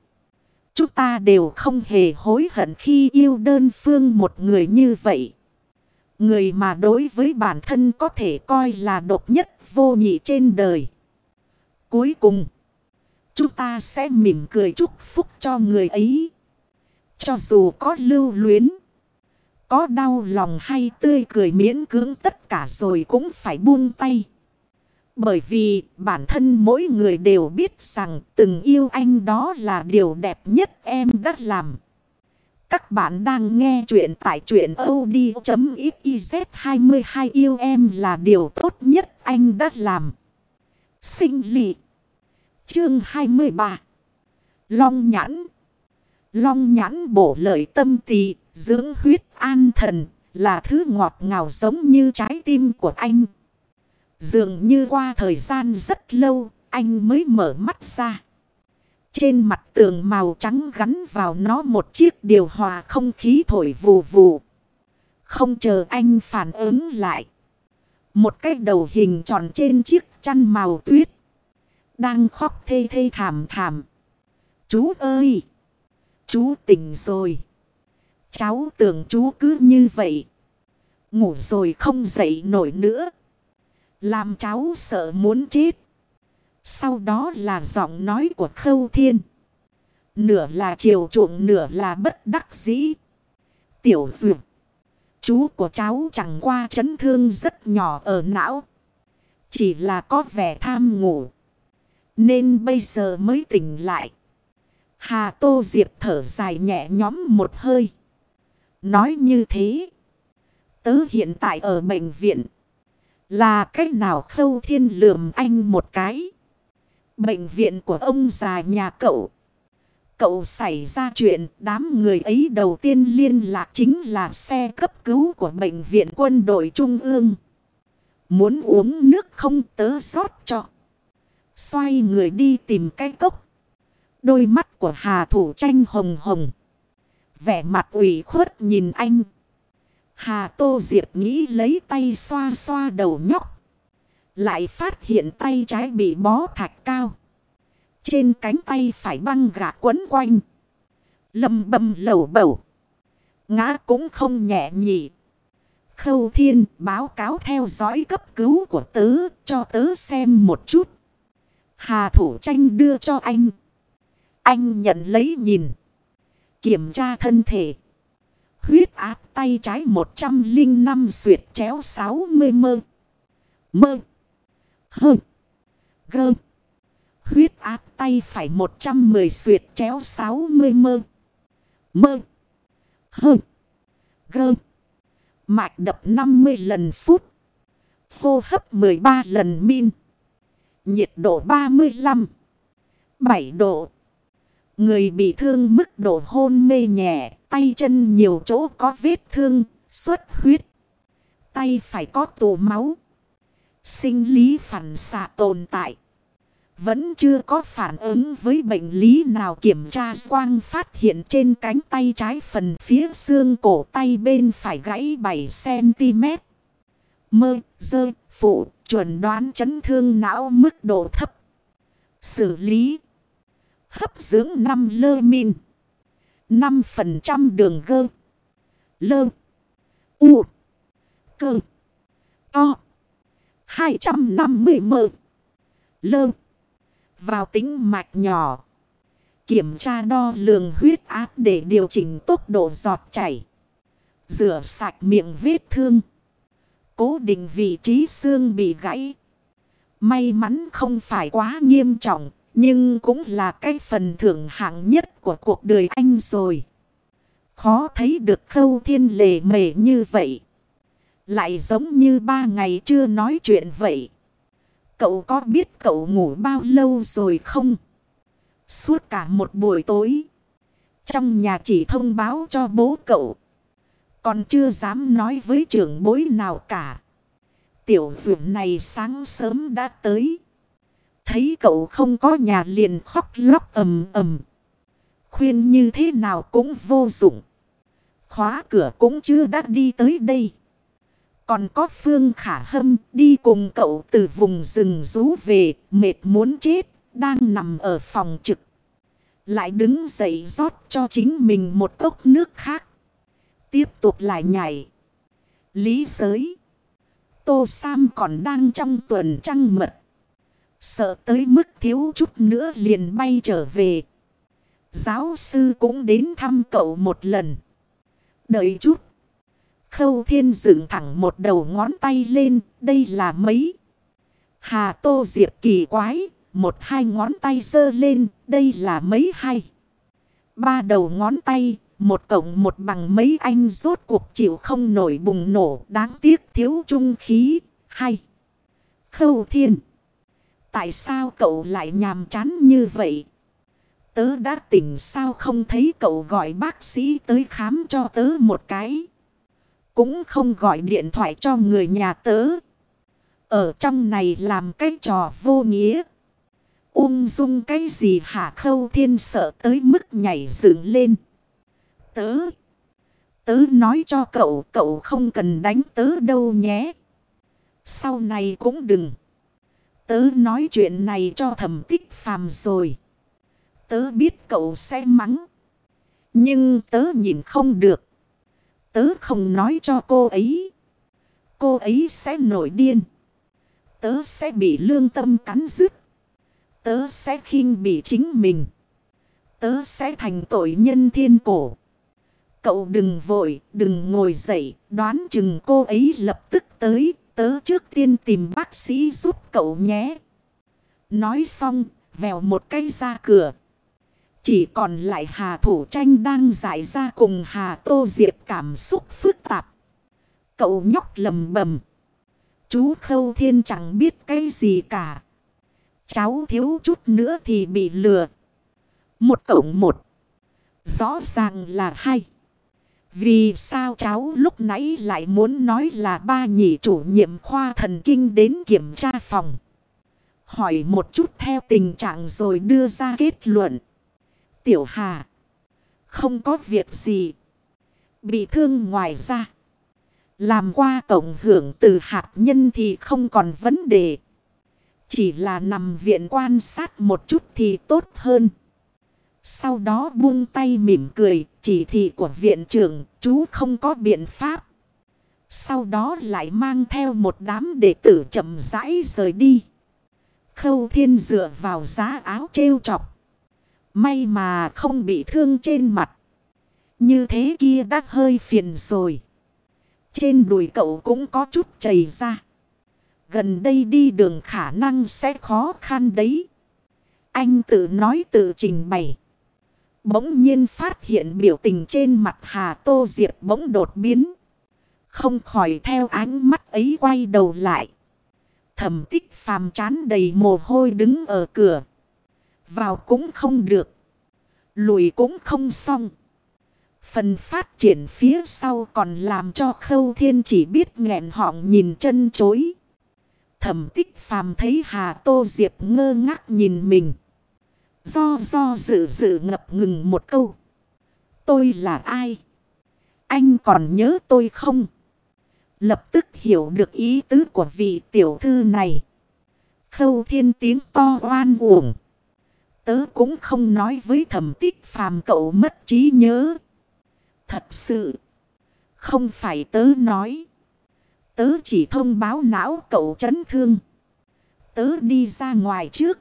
Chúng ta đều không hề hối hận khi yêu đơn phương một người như vậy. Người mà đối với bản thân có thể coi là độc nhất vô nhị trên đời. Cuối cùng, chúng ta sẽ mỉm cười chúc phúc cho người ấy. Cho dù có lưu luyến, có đau lòng hay tươi cười miễn cưỡng tất cả rồi cũng phải buông tay. Bởi vì bản thân mỗi người đều biết rằng từng yêu anh đó là điều đẹp nhất em đã làm. Các bạn đang nghe chuyện tại chuyện od.xyz 22 yêu em là điều tốt nhất anh đã làm. Sinh lị. Chương 23. Long nhãn. Long nhãn bổ lợi tâm tỳ, dưỡng huyết an thần, là thứ ngọt ngào giống như trái tim của anh. Dường như qua thời gian rất lâu, anh mới mở mắt ra. Trên mặt tường màu trắng gắn vào nó một chiếc điều hòa không khí thổi vù vù. Không chờ anh phản ứng lại. Một cái đầu hình tròn trên chiếc chăn màu tuyết. Đang khóc thê thê thảm thảm. Chú ơi! Chú tỉnh rồi. Cháu tưởng chú cứ như vậy. Ngủ rồi không dậy nổi nữa. Làm cháu sợ muốn chết. Sau đó là giọng nói của Khâu Thiên. Nửa là chiều chuộng, nửa là bất đắc dĩ. Tiểu duyệt. Chú của cháu chẳng qua chấn thương rất nhỏ ở não. Chỉ là có vẻ tham ngủ. Nên bây giờ mới tỉnh lại. Hà Tô Diệp thở dài nhẹ nhõm một hơi. Nói như thế. Tớ hiện tại ở bệnh viện. Là cách nào khâu thiên lườm anh một cái. Bệnh viện của ông già nhà cậu. Cậu xảy ra chuyện, đám người ấy đầu tiên liên lạc chính là xe cấp cứu của bệnh viện quân đội trung ương. Muốn uống nước không tớ rót cho. Xoay người đi tìm cái cốc. Đôi mắt của Hà Thủ Tranh hồng hồng. Vẻ mặt ủy khuất nhìn anh. Hà Tô Diệp nghĩ lấy tay xoa xoa đầu nhóc. Lại phát hiện tay trái bị bó thạch cao. Trên cánh tay phải băng gà quấn quanh. Lầm bầm lẩu bẩu. Ngã cũng không nhẹ nhị. Khâu thiên báo cáo theo dõi cấp cứu của tớ cho tớ xem một chút. Hà thủ tranh đưa cho anh. Anh nhận lấy nhìn. Kiểm tra thân thể. Huyết áp tay trái 105 suyệt chéo 60 mơ. Mơ. Hơ. Gơ. Huyết áp tay phải 110 suyệt chéo 60 mơ. Mơ. Hơ. Gơ. Mạch đập 50 lần phút. Hô hấp 13 lần min. Nhiệt độ 35. 7 độ. Người bị thương mức độ hôn mê nhẹ, tay chân nhiều chỗ có vết thương, xuất huyết. Tay phải có tụ máu. Sinh lý phản xạ tồn tại. Vẫn chưa có phản ứng với bệnh lý nào kiểm tra quang phát hiện trên cánh tay trái phần phía xương cổ tay bên phải gãy 7cm. Mơ, dơ, phụ, chuẩn đoán chấn thương não mức độ thấp. Xử lý. Hấp dưỡng 5 lơ min. 5% đường gơ. Lơ. U. Cơ. To. 250 mơ. Lơ. Vào tính mạch nhỏ. Kiểm tra đo lường huyết áp để điều chỉnh tốc độ giọt chảy. Rửa sạch miệng vết thương. Cố định vị trí xương bị gãy. May mắn không phải quá nghiêm trọng. Nhưng cũng là cái phần thưởng hạng nhất của cuộc đời anh rồi. Khó thấy được khâu thiên lệ mề như vậy. Lại giống như ba ngày chưa nói chuyện vậy. Cậu có biết cậu ngủ bao lâu rồi không? Suốt cả một buổi tối. Trong nhà chỉ thông báo cho bố cậu. Còn chưa dám nói với trưởng bối nào cả. Tiểu dụng này sáng sớm đã tới. Thấy cậu không có nhà liền khóc lóc ầm ầm. Khuyên như thế nào cũng vô dụng. Khóa cửa cũng chưa đã đi tới đây. Còn có Phương Khả Hâm đi cùng cậu từ vùng rừng rú về, mệt muốn chết, đang nằm ở phòng trực. Lại đứng dậy rót cho chính mình một cốc nước khác. Tiếp tục lại nhảy. Lý giới. Tô Sam còn đang trong tuần trăng mật. Sợ tới mức thiếu chút nữa liền bay trở về. Giáo sư cũng đến thăm cậu một lần. Đợi chút. Khâu thiên dựng thẳng một đầu ngón tay lên. Đây là mấy. Hà tô diệp kỳ quái. Một hai ngón tay dơ lên. Đây là mấy hay. Ba đầu ngón tay. Một cộng một bằng mấy anh rốt cuộc chịu không nổi bùng nổ. Đáng tiếc thiếu trung khí. Hay. Khâu thiên. Tại sao cậu lại nhàm chán như vậy? Tớ đã tỉnh sao không thấy cậu gọi bác sĩ tới khám cho tớ một cái. Cũng không gọi điện thoại cho người nhà tớ. Ở trong này làm cái trò vô nghĩa. Ung dung cái gì hả khâu thiên sợ tới mức nhảy dựng lên. Tớ. Tớ nói cho cậu cậu không cần đánh tớ đâu nhé. Sau này cũng đừng. Tớ nói chuyện này cho thẩm tích phàm rồi. Tớ biết cậu sẽ mắng. Nhưng tớ nhìn không được. Tớ không nói cho cô ấy. Cô ấy sẽ nổi điên. Tớ sẽ bị lương tâm cắn rứt Tớ sẽ khinh bị chính mình. Tớ sẽ thành tội nhân thiên cổ. Cậu đừng vội, đừng ngồi dậy, đoán chừng cô ấy lập tức tới, tớ trước tiên tìm bác sĩ giúp cậu nhé. Nói xong, vèo một cây ra cửa. Chỉ còn lại Hà Thủ Tranh đang giải ra cùng Hà Tô Diệp cảm xúc phức tạp. Cậu nhóc lầm bầm. Chú Khâu Thiên chẳng biết cái gì cả. Cháu thiếu chút nữa thì bị lừa. Một cộng một. Rõ ràng là hai. Vì sao cháu lúc nãy lại muốn nói là ba nhị chủ nhiệm khoa thần kinh đến kiểm tra phòng. Hỏi một chút theo tình trạng rồi đưa ra kết luận. Tiểu Hà. Không có việc gì. Bị thương ngoài ra. Làm qua tổng hưởng từ hạt nhân thì không còn vấn đề. Chỉ là nằm viện quan sát một chút thì tốt hơn. Sau đó buông tay mỉm cười, chỉ thị của viện trưởng, chú không có biện pháp. Sau đó lại mang theo một đám đệ tử chậm rãi rời đi. Khâu thiên dựa vào giá áo trêu chọc. May mà không bị thương trên mặt. Như thế kia đã hơi phiền rồi. Trên đùi cậu cũng có chút chảy ra. Gần đây đi đường khả năng sẽ khó khăn đấy. Anh tự nói tự trình bày. Bỗng nhiên phát hiện biểu tình trên mặt Hà Tô Diệp bỗng đột biến. Không khỏi theo ánh mắt ấy quay đầu lại. Thẩm tích phàm chán đầy mồ hôi đứng ở cửa. Vào cũng không được. Lùi cũng không xong. Phần phát triển phía sau còn làm cho khâu thiên chỉ biết nghẹn họng nhìn chân chối. Thẩm tích phàm thấy Hà Tô Diệp ngơ ngác nhìn mình. Do do dự dự ngập ngừng một câu. Tôi là ai? Anh còn nhớ tôi không? Lập tức hiểu được ý tứ của vị tiểu thư này. Khâu thiên tiếng to oan uổng. Tớ cũng không nói với thẩm tích phàm cậu mất trí nhớ. Thật sự. Không phải tớ nói. Tớ chỉ thông báo não cậu chấn thương. Tớ đi ra ngoài trước.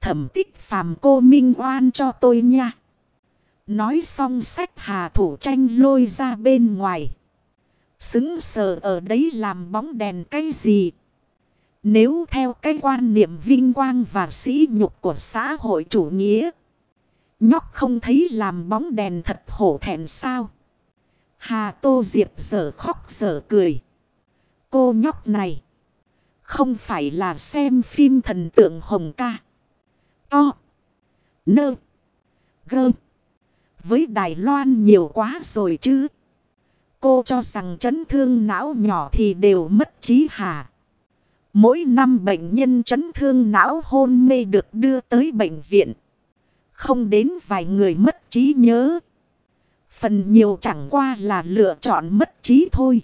Thẩm tích phàm cô minh oan cho tôi nha. Nói xong sách hà thủ tranh lôi ra bên ngoài. Xứng sờ ở đấy làm bóng đèn cái gì? Nếu theo cái quan niệm vinh quang và sĩ nhục của xã hội chủ nghĩa. Nhóc không thấy làm bóng đèn thật hổ thẹn sao? Hà Tô Diệp giờ khóc giờ cười. Cô nhóc này. Không phải là xem phim thần tượng hồng ca. To. Nơ. Gơ. Với Đài Loan nhiều quá rồi chứ. Cô cho rằng chấn thương não nhỏ thì đều mất trí hả. Mỗi năm bệnh nhân chấn thương não hôn mê được đưa tới bệnh viện. Không đến vài người mất trí nhớ. Phần nhiều chẳng qua là lựa chọn mất trí thôi.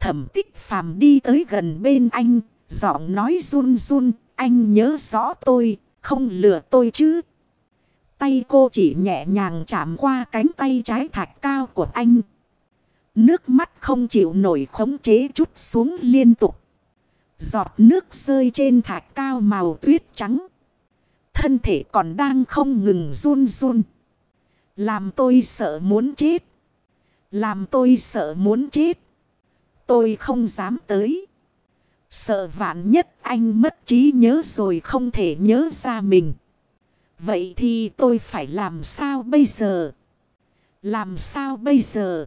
Thẩm tích phàm đi tới gần bên anh. Giọng nói run run. Anh nhớ rõ tôi. Không lừa tôi chứ. Tay cô chỉ nhẹ nhàng chạm qua cánh tay trái thạch cao của anh. Nước mắt không chịu nổi khống chế chút xuống liên tục. Giọt nước rơi trên thạch cao màu tuyết trắng. Thân thể còn đang không ngừng run run. Làm tôi sợ muốn chết. Làm tôi sợ muốn chết. Tôi không dám tới. Sợ vạn nhất anh mất trí nhớ rồi không thể nhớ ra mình. Vậy thì tôi phải làm sao bây giờ? Làm sao bây giờ?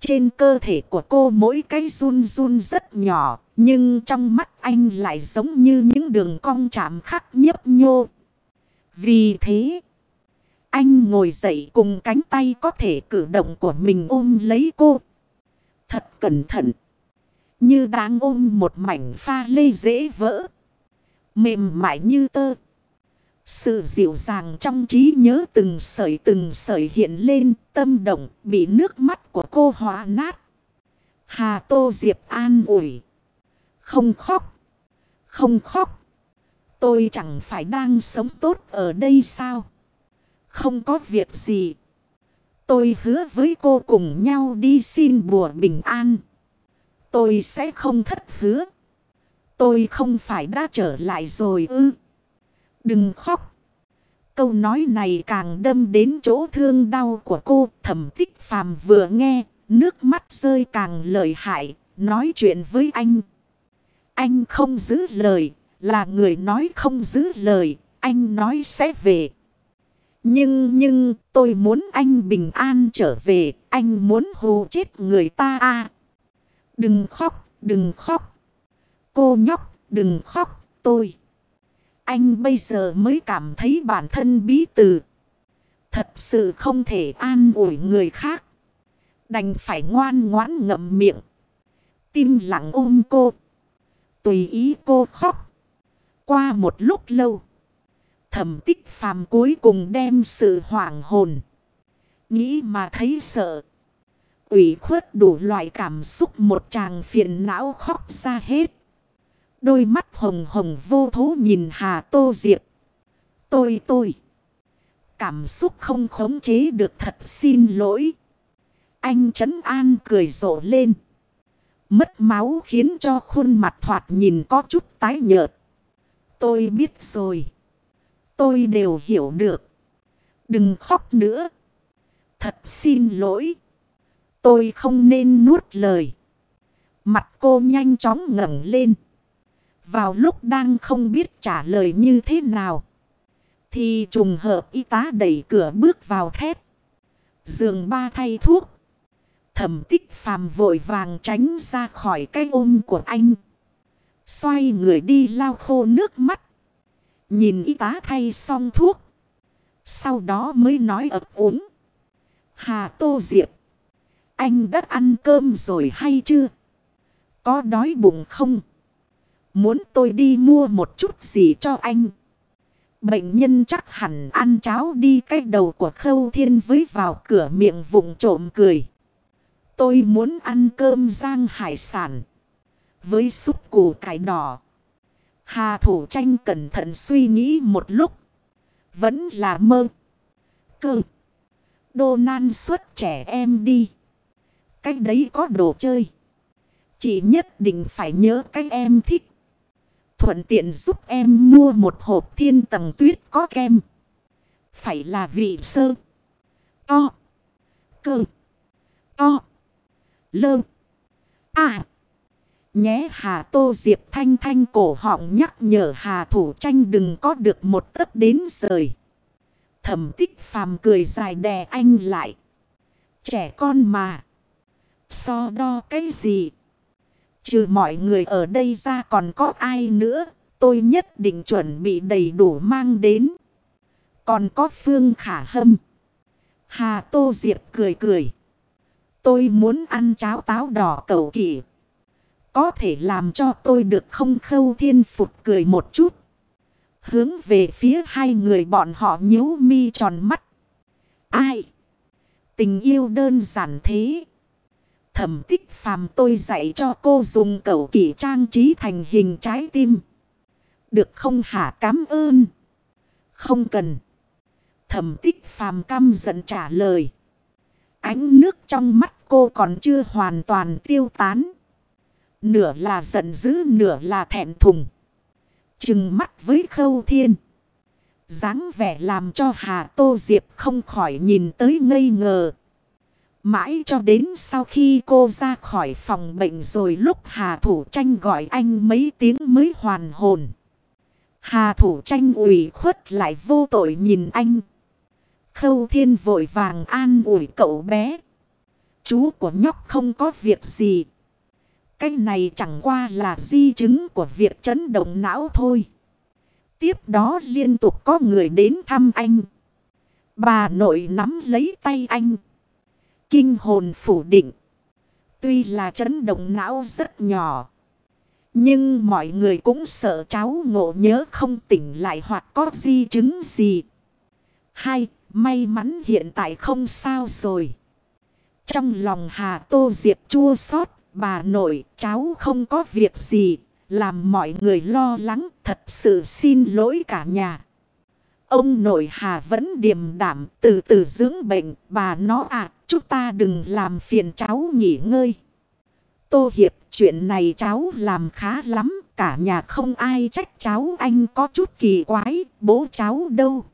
Trên cơ thể của cô mỗi cái run run rất nhỏ. Nhưng trong mắt anh lại giống như những đường cong chạm khắc nhấp nhô. Vì thế, anh ngồi dậy cùng cánh tay có thể cử động của mình ôm lấy cô. Thật cẩn thận. Như đang ôm một mảnh pha lê dễ vỡ. Mềm mại như tơ. Sự dịu dàng trong trí nhớ từng sợi từng sợi hiện lên, tâm động bị nước mắt của cô hóa nát. Hà Tô Diệp an ủi. Không khóc. Không khóc. Tôi chẳng phải đang sống tốt ở đây sao? Không có việc gì. Tôi hứa với cô cùng nhau đi xin bùa bình an. Tôi sẽ không thất hứa. Tôi không phải đã trở lại rồi ư. Đừng khóc. Câu nói này càng đâm đến chỗ thương đau của cô. Thẩm tích phàm vừa nghe. Nước mắt rơi càng lợi hại. Nói chuyện với anh. Anh không giữ lời. Là người nói không giữ lời. Anh nói sẽ về. Nhưng nhưng, tôi muốn anh bình an trở về. Anh muốn hù chết người ta à. Đừng khóc, đừng khóc. Cô nhóc, đừng khóc, tôi. Anh bây giờ mới cảm thấy bản thân bí tử, Thật sự không thể an ủi người khác. Đành phải ngoan ngoãn ngậm miệng. Tim lặng ôm cô. Tùy ý cô khóc. Qua một lúc lâu. Thẩm tích phàm cuối cùng đem sự hoảng hồn. Nghĩ mà thấy sợ ủy khuất đủ loại cảm xúc một chàng phiền não khóc ra hết. Đôi mắt hồng hồng vô thố nhìn Hà Tô Diệp. Tôi tôi. Cảm xúc không khống chế được thật xin lỗi. Anh Trấn An cười rộ lên. Mất máu khiến cho khuôn mặt thoạt nhìn có chút tái nhợt. Tôi biết rồi. Tôi đều hiểu được. Đừng khóc nữa. Thật xin lỗi. Tôi không nên nuốt lời. Mặt cô nhanh chóng ngẩng lên. Vào lúc đang không biết trả lời như thế nào. Thì trùng hợp y tá đẩy cửa bước vào thét. Giường ba thay thuốc. Thẩm tích phàm vội vàng tránh ra khỏi cái ôm của anh. Xoay người đi lau khô nước mắt. Nhìn y tá thay xong thuốc. Sau đó mới nói ập uống. Hà Tô Diệp. Anh đã ăn cơm rồi hay chưa? Có đói bụng không? Muốn tôi đi mua một chút gì cho anh? Bệnh nhân chắc hẳn ăn cháo đi, cái đầu của khâu thiên với vào cửa miệng vùng trộm cười. Tôi muốn ăn cơm rang hải sản. Với súp củ cải đỏ. Hà thủ tranh cẩn thận suy nghĩ một lúc. Vẫn là mơ. Cơ. Đô nan suốt trẻ em đi. Cách đấy có đồ chơi. Chị nhất định phải nhớ cách em thích. Thuận tiện giúp em mua một hộp thiên tầng tuyết có kem. Phải là vị sơ. To. Cơ. To. Lơ. À. Nhé Hà Tô Diệp Thanh Thanh cổ họng nhắc nhở Hà Thủ Tranh đừng có được một tấc đến rời. Thẩm tích phàm cười dài đè anh lại. Trẻ con mà. So đo cái gì? Trừ mọi người ở đây ra còn có ai nữa. Tôi nhất định chuẩn bị đầy đủ mang đến. Còn có Phương Khả Hâm. Hà Tô Diệp cười cười. Tôi muốn ăn cháo táo đỏ cầu kỳ. Có thể làm cho tôi được không khâu thiên phục cười một chút. Hướng về phía hai người bọn họ nhíu mi tròn mắt. Ai? Tình yêu đơn giản thế. Thẩm tích phàm tôi dạy cho cô dùng cầu kỳ trang trí thành hình trái tim. Được không hả cảm ơn? Không cần. Thẩm tích phàm căm giận trả lời. Ánh nước trong mắt cô còn chưa hoàn toàn tiêu tán. Nửa là giận dữ, nửa là thẹn thùng. Trừng mắt với khâu thiên. dáng vẻ làm cho Hà Tô Diệp không khỏi nhìn tới ngây ngờ. Mãi cho đến sau khi cô ra khỏi phòng bệnh rồi lúc Hà Thủ Tranh gọi anh mấy tiếng mới hoàn hồn. Hà Thủ Tranh ủy khuất lại vô tội nhìn anh. Khâu Thiên vội vàng an ủi cậu bé. Chú của nhóc không có việc gì. Cái này chẳng qua là di chứng của việc chấn động não thôi. Tiếp đó liên tục có người đến thăm anh. Bà nội nắm lấy tay anh. Kinh hồn phủ định. Tuy là chấn động não rất nhỏ. Nhưng mọi người cũng sợ cháu ngộ nhớ không tỉnh lại hoặc có di chứng gì. Hai, may mắn hiện tại không sao rồi. Trong lòng Hà Tô Diệp chua xót bà nội cháu không có việc gì. Làm mọi người lo lắng thật sự xin lỗi cả nhà. Ông nội Hà vẫn điềm đảm từ từ dưỡng bệnh. Bà nó à chúng ta đừng làm phiền cháu nghỉ ngơi. Tô Hiệp, chuyện này cháu làm khá lắm. Cả nhà không ai trách cháu, anh có chút kỳ quái. Bố cháu đâu?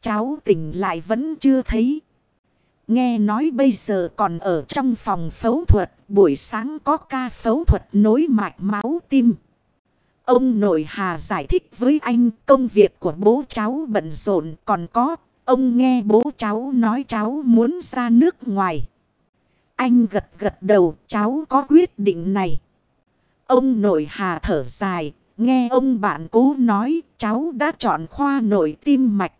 Cháu tỉnh lại vẫn chưa thấy. Nghe nói bây giờ còn ở trong phòng phẫu thuật. Buổi sáng có ca phẫu thuật nối mạch máu tim. Ông nội Hà giải thích với anh, công việc của bố cháu bận rộn, còn có. Ông nghe bố cháu nói cháu muốn ra nước ngoài. Anh gật gật đầu, cháu có quyết định này. Ông nội Hà thở dài. Nghe ông bạn cố nói, cháu đã chọn khoa nội tim mạch.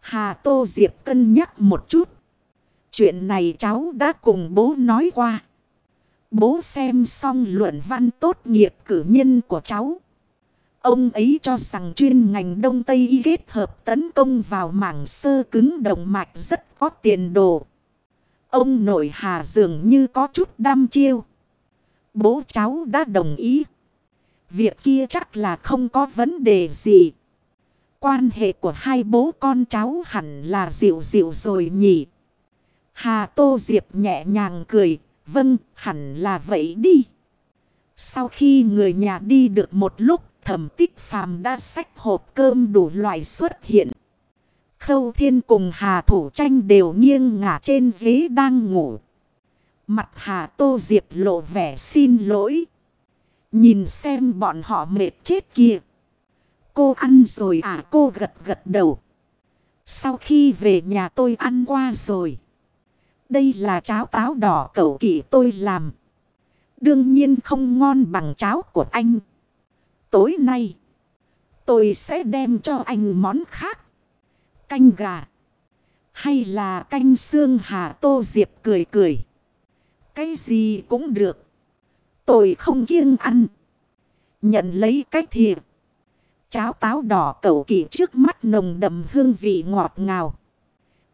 Hà Tô Diệp cân nhắc một chút. Chuyện này cháu đã cùng bố nói qua. Bố xem xong luận văn tốt nghiệp cử nhân của cháu. Ông ấy cho rằng chuyên ngành Đông Tây y kết hợp tấn công vào mảng sơ cứng động mạch rất có tiền đồ. Ông nội hà dường như có chút đam chiêu. Bố cháu đã đồng ý. Việc kia chắc là không có vấn đề gì. Quan hệ của hai bố con cháu hẳn là dịu dịu rồi nhỉ. Hà Tô Diệp nhẹ nhàng cười. Vâng, hẳn là vậy đi. Sau khi người nhà đi được một lúc, thẩm tích phàm đã sách hộp cơm đủ loại xuất hiện. Khâu thiên cùng Hà Thủ Tranh đều nghiêng ngả trên ghế đang ngủ. Mặt Hà Tô Diệp lộ vẻ xin lỗi. Nhìn xem bọn họ mệt chết kia. Cô ăn rồi à cô gật gật đầu. Sau khi về nhà tôi ăn qua rồi. Đây là cháo táo đỏ cậu kỳ tôi làm. Đương nhiên không ngon bằng cháo của anh tối nay. Tôi sẽ đem cho anh món khác. Canh gà. Hay là canh xương hà tô diệp cười cười. Cái gì cũng được. Tôi không kiêng ăn. Nhận lấy cái thiệp. Cháo táo đỏ cẩu kỳ trước mắt nồng đậm hương vị ngọt ngào.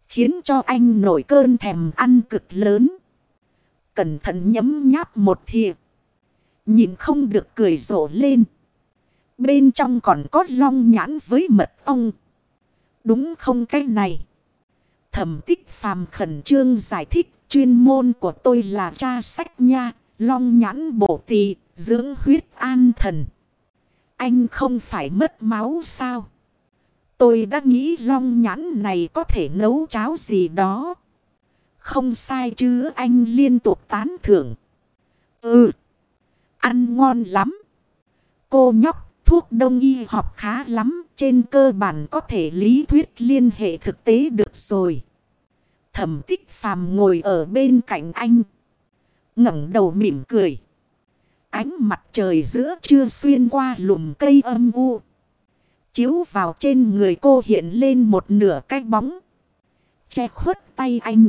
Khiến cho anh nổi cơn thèm ăn cực lớn. Cẩn thận nhấm nháp một thiệp. Nhìn không được cười rộ lên. Bên trong còn có long nhãn với mật ong. Đúng không cái này. Thẩm tích phàm khẩn trương giải thích. Chuyên môn của tôi là cha sách nha. Long nhãn bổ tỳ, dưỡng huyết an thần. Anh không phải mất máu sao? Tôi đã nghĩ long nhãn này có thể nấu cháo gì đó. Không sai chứ, anh liên tục tán thưởng. Ừ. Ăn ngon lắm. Cô nhóc thuốc đông y học khá lắm. Trên cơ bản có thể lý thuyết liên hệ thực tế được rồi. Thẩm tích phàm ngồi ở bên cạnh anh. ngẩng đầu mỉm cười. Ánh mặt trời giữa trưa xuyên qua lùm cây âm u. Chiếu vào trên người cô hiện lên một nửa cái bóng. Che khuất tay anh.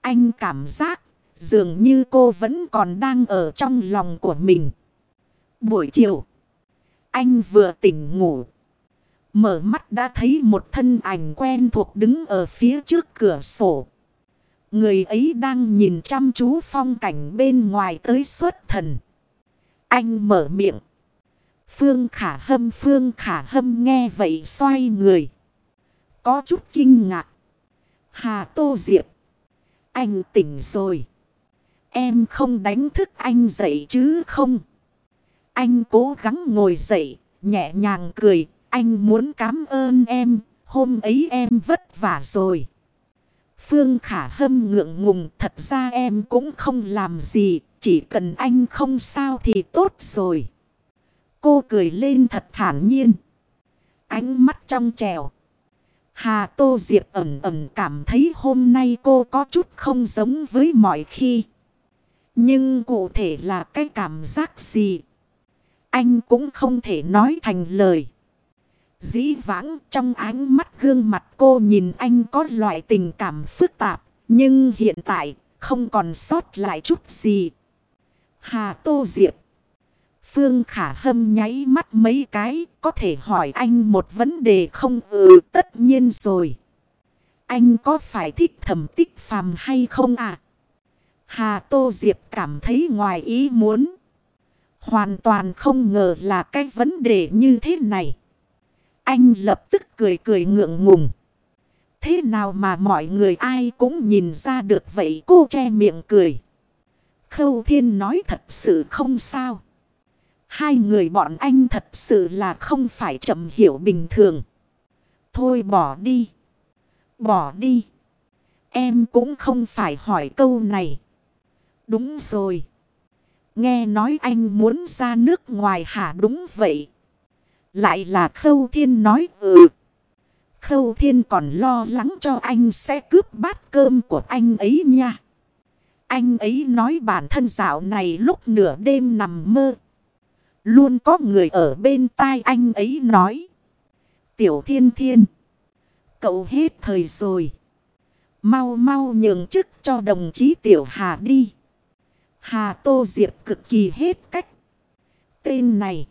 Anh cảm giác dường như cô vẫn còn đang ở trong lòng của mình. Buổi chiều. Anh vừa tỉnh ngủ. Mở mắt đã thấy một thân ảnh quen thuộc đứng ở phía trước cửa sổ. Người ấy đang nhìn chăm chú phong cảnh bên ngoài tới suốt thần. Anh mở miệng. Phương khả hâm, phương khả hâm nghe vậy xoay người. Có chút kinh ngạc. Hà Tô Diệp. Anh tỉnh rồi. Em không đánh thức anh dậy chứ không. Anh cố gắng ngồi dậy. Nhẹ nhàng cười. Anh muốn cảm ơn em. Hôm ấy em vất vả rồi. Phương khả hâm ngượng ngùng. Thật ra em cũng không làm gì. Chỉ cần anh không sao thì tốt rồi. Cô cười lên thật thản nhiên. Ánh mắt trong trèo. Hà Tô Diệp ẩm ẩm cảm thấy hôm nay cô có chút không giống với mọi khi. Nhưng cụ thể là cái cảm giác gì? Anh cũng không thể nói thành lời. Dĩ vãng trong ánh mắt gương mặt cô nhìn anh có loại tình cảm phức tạp. Nhưng hiện tại không còn sót lại chút gì. Hà Tô Diệp. Phương Khả Hâm nháy mắt mấy cái, có thể hỏi anh một vấn đề không ừ tất nhiên rồi. Anh có phải thích thẩm tích phàm hay không à? Hà Tô Diệp cảm thấy ngoài ý muốn. Hoàn toàn không ngờ là cái vấn đề như thế này. Anh lập tức cười cười ngượng ngùng. Thế nào mà mọi người ai cũng nhìn ra được vậy cô che miệng cười. Khâu Thiên nói thật sự không sao. Hai người bọn anh thật sự là không phải chậm hiểu bình thường. Thôi bỏ đi. Bỏ đi. Em cũng không phải hỏi câu này. Đúng rồi. Nghe nói anh muốn ra nước ngoài hả đúng vậy. Lại là Khâu Thiên nói ừ. Khâu Thiên còn lo lắng cho anh sẽ cướp bát cơm của anh ấy nha. Anh ấy nói bản thân dạo này lúc nửa đêm nằm mơ. Luôn có người ở bên tai anh ấy nói. Tiểu thiên thiên. Cậu hết thời rồi. Mau mau nhường chức cho đồng chí Tiểu Hà đi. Hà Tô Diệp cực kỳ hết cách. Tên này.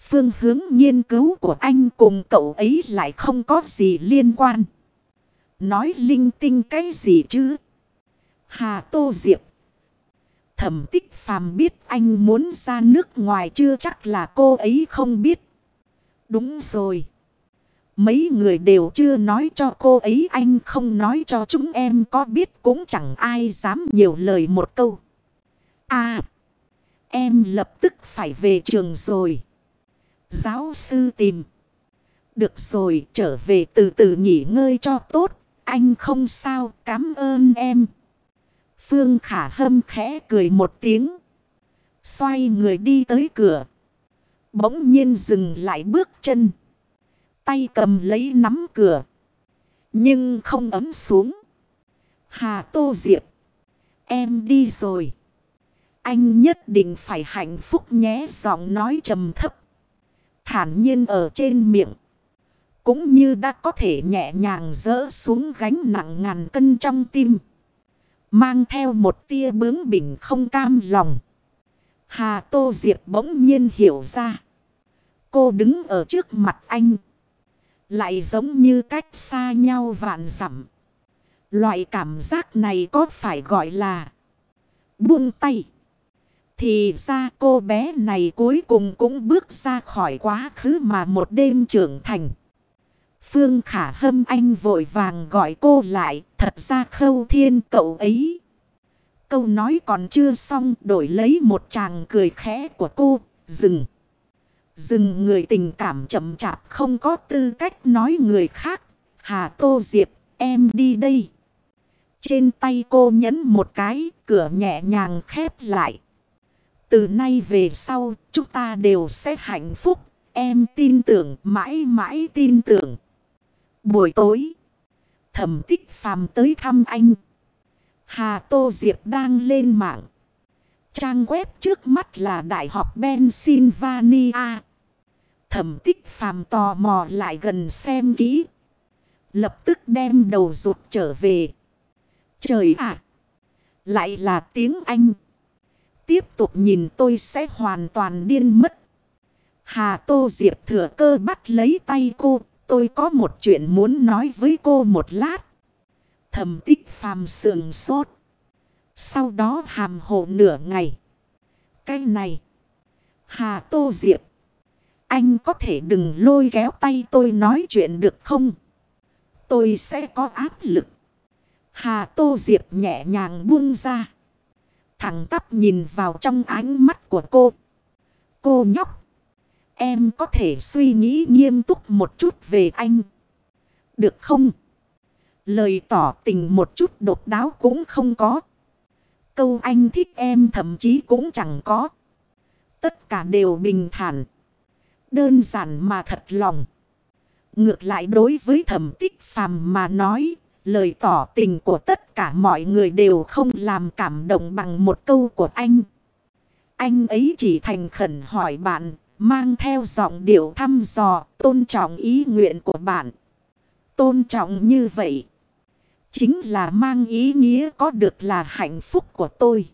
Phương hướng nghiên cứu của anh cùng cậu ấy lại không có gì liên quan. Nói linh tinh cái gì chứ? Hà Tô Diệp. Thẩm tích phàm biết anh muốn ra nước ngoài chưa chắc là cô ấy không biết. Đúng rồi. Mấy người đều chưa nói cho cô ấy, anh không nói cho chúng em có biết cũng chẳng ai dám nhiều lời một câu. À, em lập tức phải về trường rồi. Giáo sư tìm. Được rồi, trở về từ từ nghỉ ngơi cho tốt. Anh không sao, cảm ơn em. Phương Khả Hâm khẽ cười một tiếng. Xoay người đi tới cửa. Bỗng nhiên dừng lại bước chân. Tay cầm lấy nắm cửa. Nhưng không ấm xuống. Hà Tô Diệp. Em đi rồi. Anh nhất định phải hạnh phúc nhé, giọng nói trầm thấp. thản nhiên ở trên miệng. Cũng như đã có thể nhẹ nhàng dỡ xuống gánh nặng ngàn cân trong tim. Mang theo một tia bướng bỉnh không cam lòng. Hà Tô Diệp bỗng nhiên hiểu ra. Cô đứng ở trước mặt anh. Lại giống như cách xa nhau vạn dặm. Loại cảm giác này có phải gọi là buông tay. Thì ra cô bé này cuối cùng cũng bước ra khỏi quá khứ mà một đêm trưởng thành. Phương Khả Hâm Anh vội vàng gọi cô lại, thật ra khâu thiên cậu ấy. Câu nói còn chưa xong đổi lấy một chàng cười khẽ của cô, dừng. Dừng người tình cảm chậm chạp không có tư cách nói người khác. Hà Tô Diệp, em đi đây. Trên tay cô nhấn một cái, cửa nhẹ nhàng khép lại. Từ nay về sau, chúng ta đều sẽ hạnh phúc. Em tin tưởng, mãi mãi tin tưởng. Buổi tối, thẩm tích phàm tới thăm anh. Hà Tô Diệp đang lên mạng. Trang web trước mắt là Đại học Pennsylvania. Thẩm tích phàm tò mò lại gần xem kỹ. Lập tức đem đầu rụt trở về. Trời ạ! lại là tiếng Anh. Tiếp tục nhìn tôi sẽ hoàn toàn điên mất. Hà Tô Diệp thừa cơ bắt lấy tay cô. Tôi có một chuyện muốn nói với cô một lát. thầm tích phàm sườn sốt. Sau đó hàm hồ nửa ngày. Cái này. Hà Tô Diệp. Anh có thể đừng lôi kéo tay tôi nói chuyện được không? Tôi sẽ có áp lực. Hà Tô Diệp nhẹ nhàng buông ra. Thẳng tắp nhìn vào trong ánh mắt của cô. Cô nhóc. Em có thể suy nghĩ nghiêm túc một chút về anh. Được không? Lời tỏ tình một chút độc đáo cũng không có. Câu anh thích em thậm chí cũng chẳng có. Tất cả đều bình thản. Đơn giản mà thật lòng. Ngược lại đối với thẩm tích phàm mà nói. Lời tỏ tình của tất cả mọi người đều không làm cảm động bằng một câu của anh. Anh ấy chỉ thành khẩn hỏi bạn, mang theo giọng điệu thăm dò, tôn trọng ý nguyện của bạn. Tôn trọng như vậy, chính là mang ý nghĩa có được là hạnh phúc của tôi.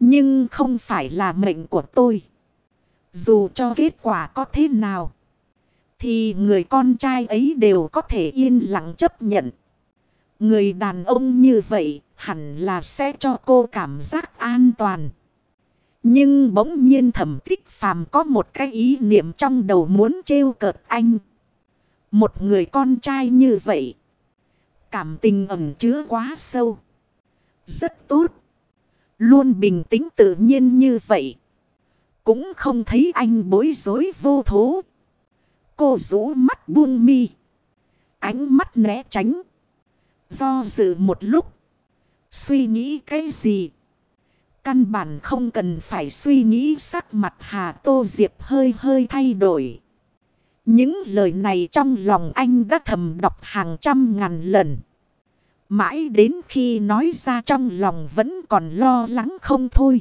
Nhưng không phải là mệnh của tôi. Dù cho kết quả có thế nào, thì người con trai ấy đều có thể yên lặng chấp nhận. Người đàn ông như vậy hẳn là sẽ cho cô cảm giác an toàn. Nhưng bỗng nhiên thẩm tích phàm có một cái ý niệm trong đầu muốn trêu cợt anh. Một người con trai như vậy. Cảm tình ẩn chứa quá sâu. Rất tốt. Luôn bình tĩnh tự nhiên như vậy. Cũng không thấy anh bối rối vô thố. Cô rũ mắt buông mi. Ánh mắt né tránh. Do dự một lúc. Suy nghĩ cái gì? Căn bản không cần phải suy nghĩ, sắc mặt Hà Tô Diệp hơi hơi thay đổi. Những lời này trong lòng anh đã thầm đọc hàng trăm ngàn lần. Mãi đến khi nói ra trong lòng vẫn còn lo lắng không thôi.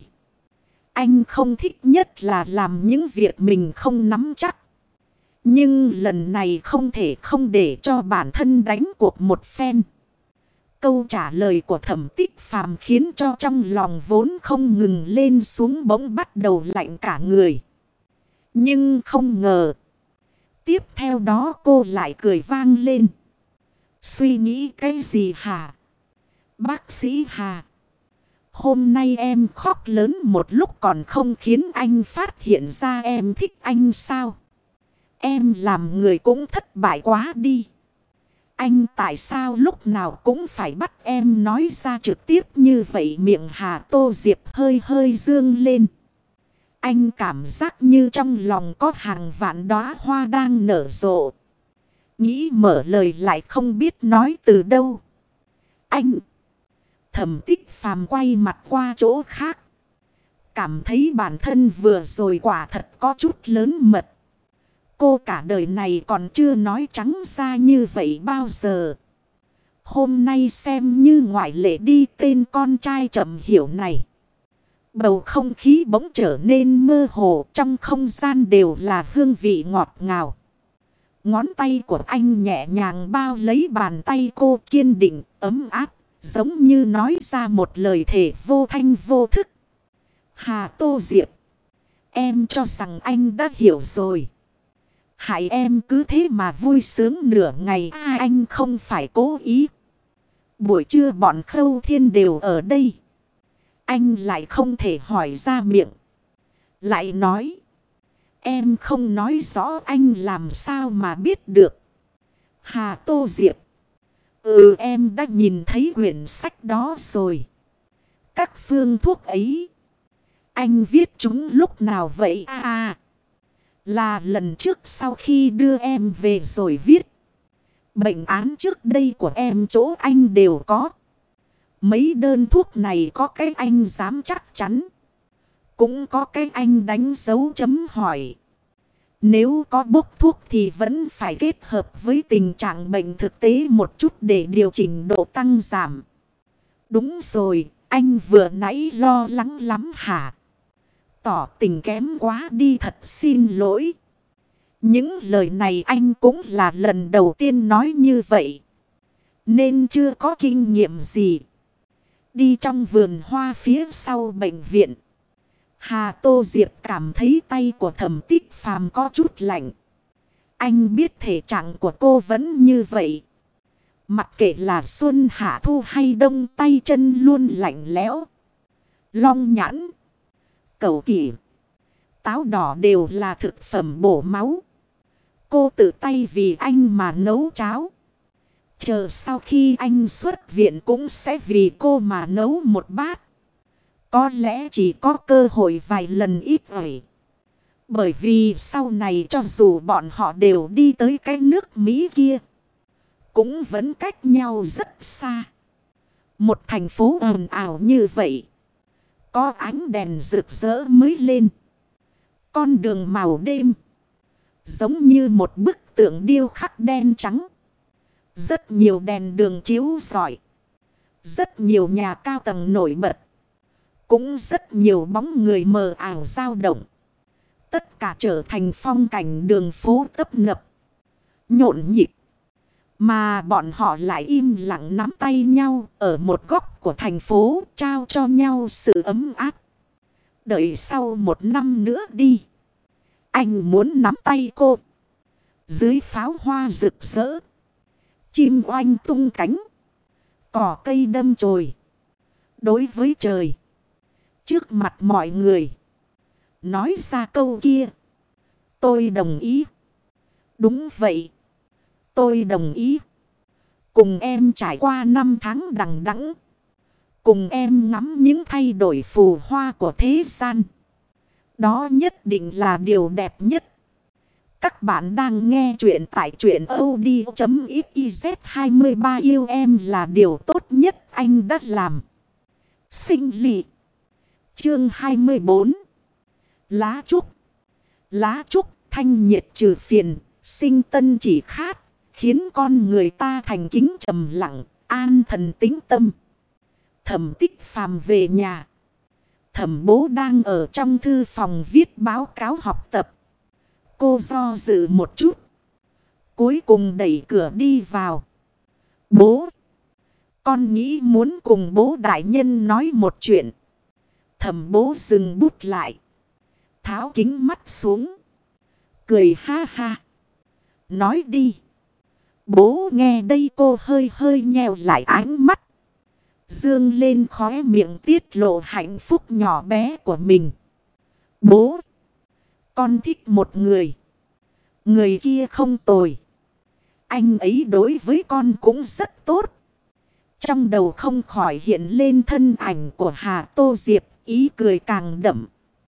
Anh không thích nhất là làm những việc mình không nắm chắc. Nhưng lần này không thể không để cho bản thân đánh cuộc một phen. Câu trả lời của thẩm tích phàm khiến cho trong lòng vốn không ngừng lên xuống bỗng bắt đầu lạnh cả người. Nhưng không ngờ. Tiếp theo đó cô lại cười vang lên. Suy nghĩ cái gì hả? Bác sĩ Hà. Hôm nay em khóc lớn một lúc còn không khiến anh phát hiện ra em thích anh sao? Em làm người cũng thất bại quá đi. Anh tại sao lúc nào cũng phải bắt em nói ra trực tiếp như vậy miệng Hà Tô Diệp hơi hơi dương lên. Anh cảm giác như trong lòng có hàng vạn đóa hoa đang nở rộ. Nghĩ mở lời lại không biết nói từ đâu. Anh thẩm tích phàm quay mặt qua chỗ khác. Cảm thấy bản thân vừa rồi quả thật có chút lớn mật. Cô cả đời này còn chưa nói trắng ra như vậy bao giờ. Hôm nay xem như ngoại lệ đi tên con trai chậm hiểu này. Bầu không khí bỗng trở nên mơ hồ trong không gian đều là hương vị ngọt ngào. Ngón tay của anh nhẹ nhàng bao lấy bàn tay cô kiên định, ấm áp, giống như nói ra một lời thể vô thanh vô thức. Hà Tô Diệp, em cho rằng anh đã hiểu rồi. Hại em cứ thế mà vui sướng nửa ngày à, anh không phải cố ý. Buổi trưa bọn khâu thiên đều ở đây. Anh lại không thể hỏi ra miệng. Lại nói. Em không nói rõ anh làm sao mà biết được. Hà Tô Diệp. Ừ em đã nhìn thấy quyển sách đó rồi. Các phương thuốc ấy. Anh viết chúng lúc nào vậy à, à là lần trước sau khi đưa em về rồi viết. Bệnh án trước đây của em chỗ anh đều có. Mấy đơn thuốc này có cái anh dám chắc chắn. Cũng có cái anh đánh dấu chấm hỏi. Nếu có bốc thuốc thì vẫn phải kết hợp với tình trạng bệnh thực tế một chút để điều chỉnh độ tăng giảm. Đúng rồi, anh vừa nãy lo lắng lắm hả? Tỏ tình kém quá đi thật xin lỗi. Những lời này anh cũng là lần đầu tiên nói như vậy. Nên chưa có kinh nghiệm gì. Đi trong vườn hoa phía sau bệnh viện. Hà Tô Diệp cảm thấy tay của thẩm tích phàm có chút lạnh. Anh biết thể trạng của cô vẫn như vậy. Mặc kệ là xuân hạ thu hay đông, tay chân luôn lạnh lẽo. Long nhãn. Cầu kỳ. Táo đỏ đều là thực phẩm bổ máu. Cô tự tay vì anh mà nấu cháo. Chờ sau khi anh xuất viện cũng sẽ vì cô mà nấu một bát. Có lẽ chỉ có cơ hội vài lần ít ỏi. Bởi vì sau này cho dù bọn họ đều đi tới cái nước Mỹ kia. Cũng vẫn cách nhau rất xa. Một thành phố ồn ào như vậy. Có ánh đèn rực rỡ mới lên. Con đường màu đêm. Giống như một bức tượng điêu khắc đen trắng. Rất nhiều đèn đường chiếu giỏi. Rất nhiều nhà cao tầng nổi bật. Cũng rất nhiều bóng người mờ ảo dao động. Tất cả trở thành phong cảnh đường phố tấp nập. Nhộn nhịp. Mà bọn họ lại im lặng nắm tay nhau ở một góc của thành phố, trao cho nhau sự ấm áp. Đợi sau một năm nữa đi. Anh muốn nắm tay cô. Dưới pháo hoa rực rỡ. Chim oanh tung cánh. Cỏ cây đâm chồi. Đối với trời. Trước mặt mọi người. Nói ra câu kia. Tôi đồng ý. Đúng vậy. Tôi đồng ý. Cùng em trải qua năm tháng đằng đẵng Cùng em ngắm những thay đổi phù hoa của thế gian. Đó nhất định là điều đẹp nhất. Các bạn đang nghe chuyện tại chuyện od.xyz 23 yêu em là điều tốt nhất anh đã làm. Sinh lị. Chương 24. Lá trúc. Lá trúc thanh nhiệt trừ phiền, sinh tân chỉ khát, khiến con người ta thành kính trầm lặng, an thần tính tâm. Thẩm tích phàm về nhà. Thẩm bố đang ở trong thư phòng viết báo cáo học tập. Cô do dự một chút. Cuối cùng đẩy cửa đi vào. Bố. Con nghĩ muốn cùng bố đại nhân nói một chuyện. Thẩm bố dừng bút lại. Tháo kính mắt xuống. Cười ha ha. Nói đi. Bố nghe đây cô hơi hơi nheo lại ánh mắt. Dương lên khóe miệng tiết lộ hạnh phúc nhỏ bé của mình. Bố. Con thích một người. Người kia không tồi. Anh ấy đối với con cũng rất tốt. Trong đầu không khỏi hiện lên thân ảnh của Hà Tô Diệp, ý cười càng đậm.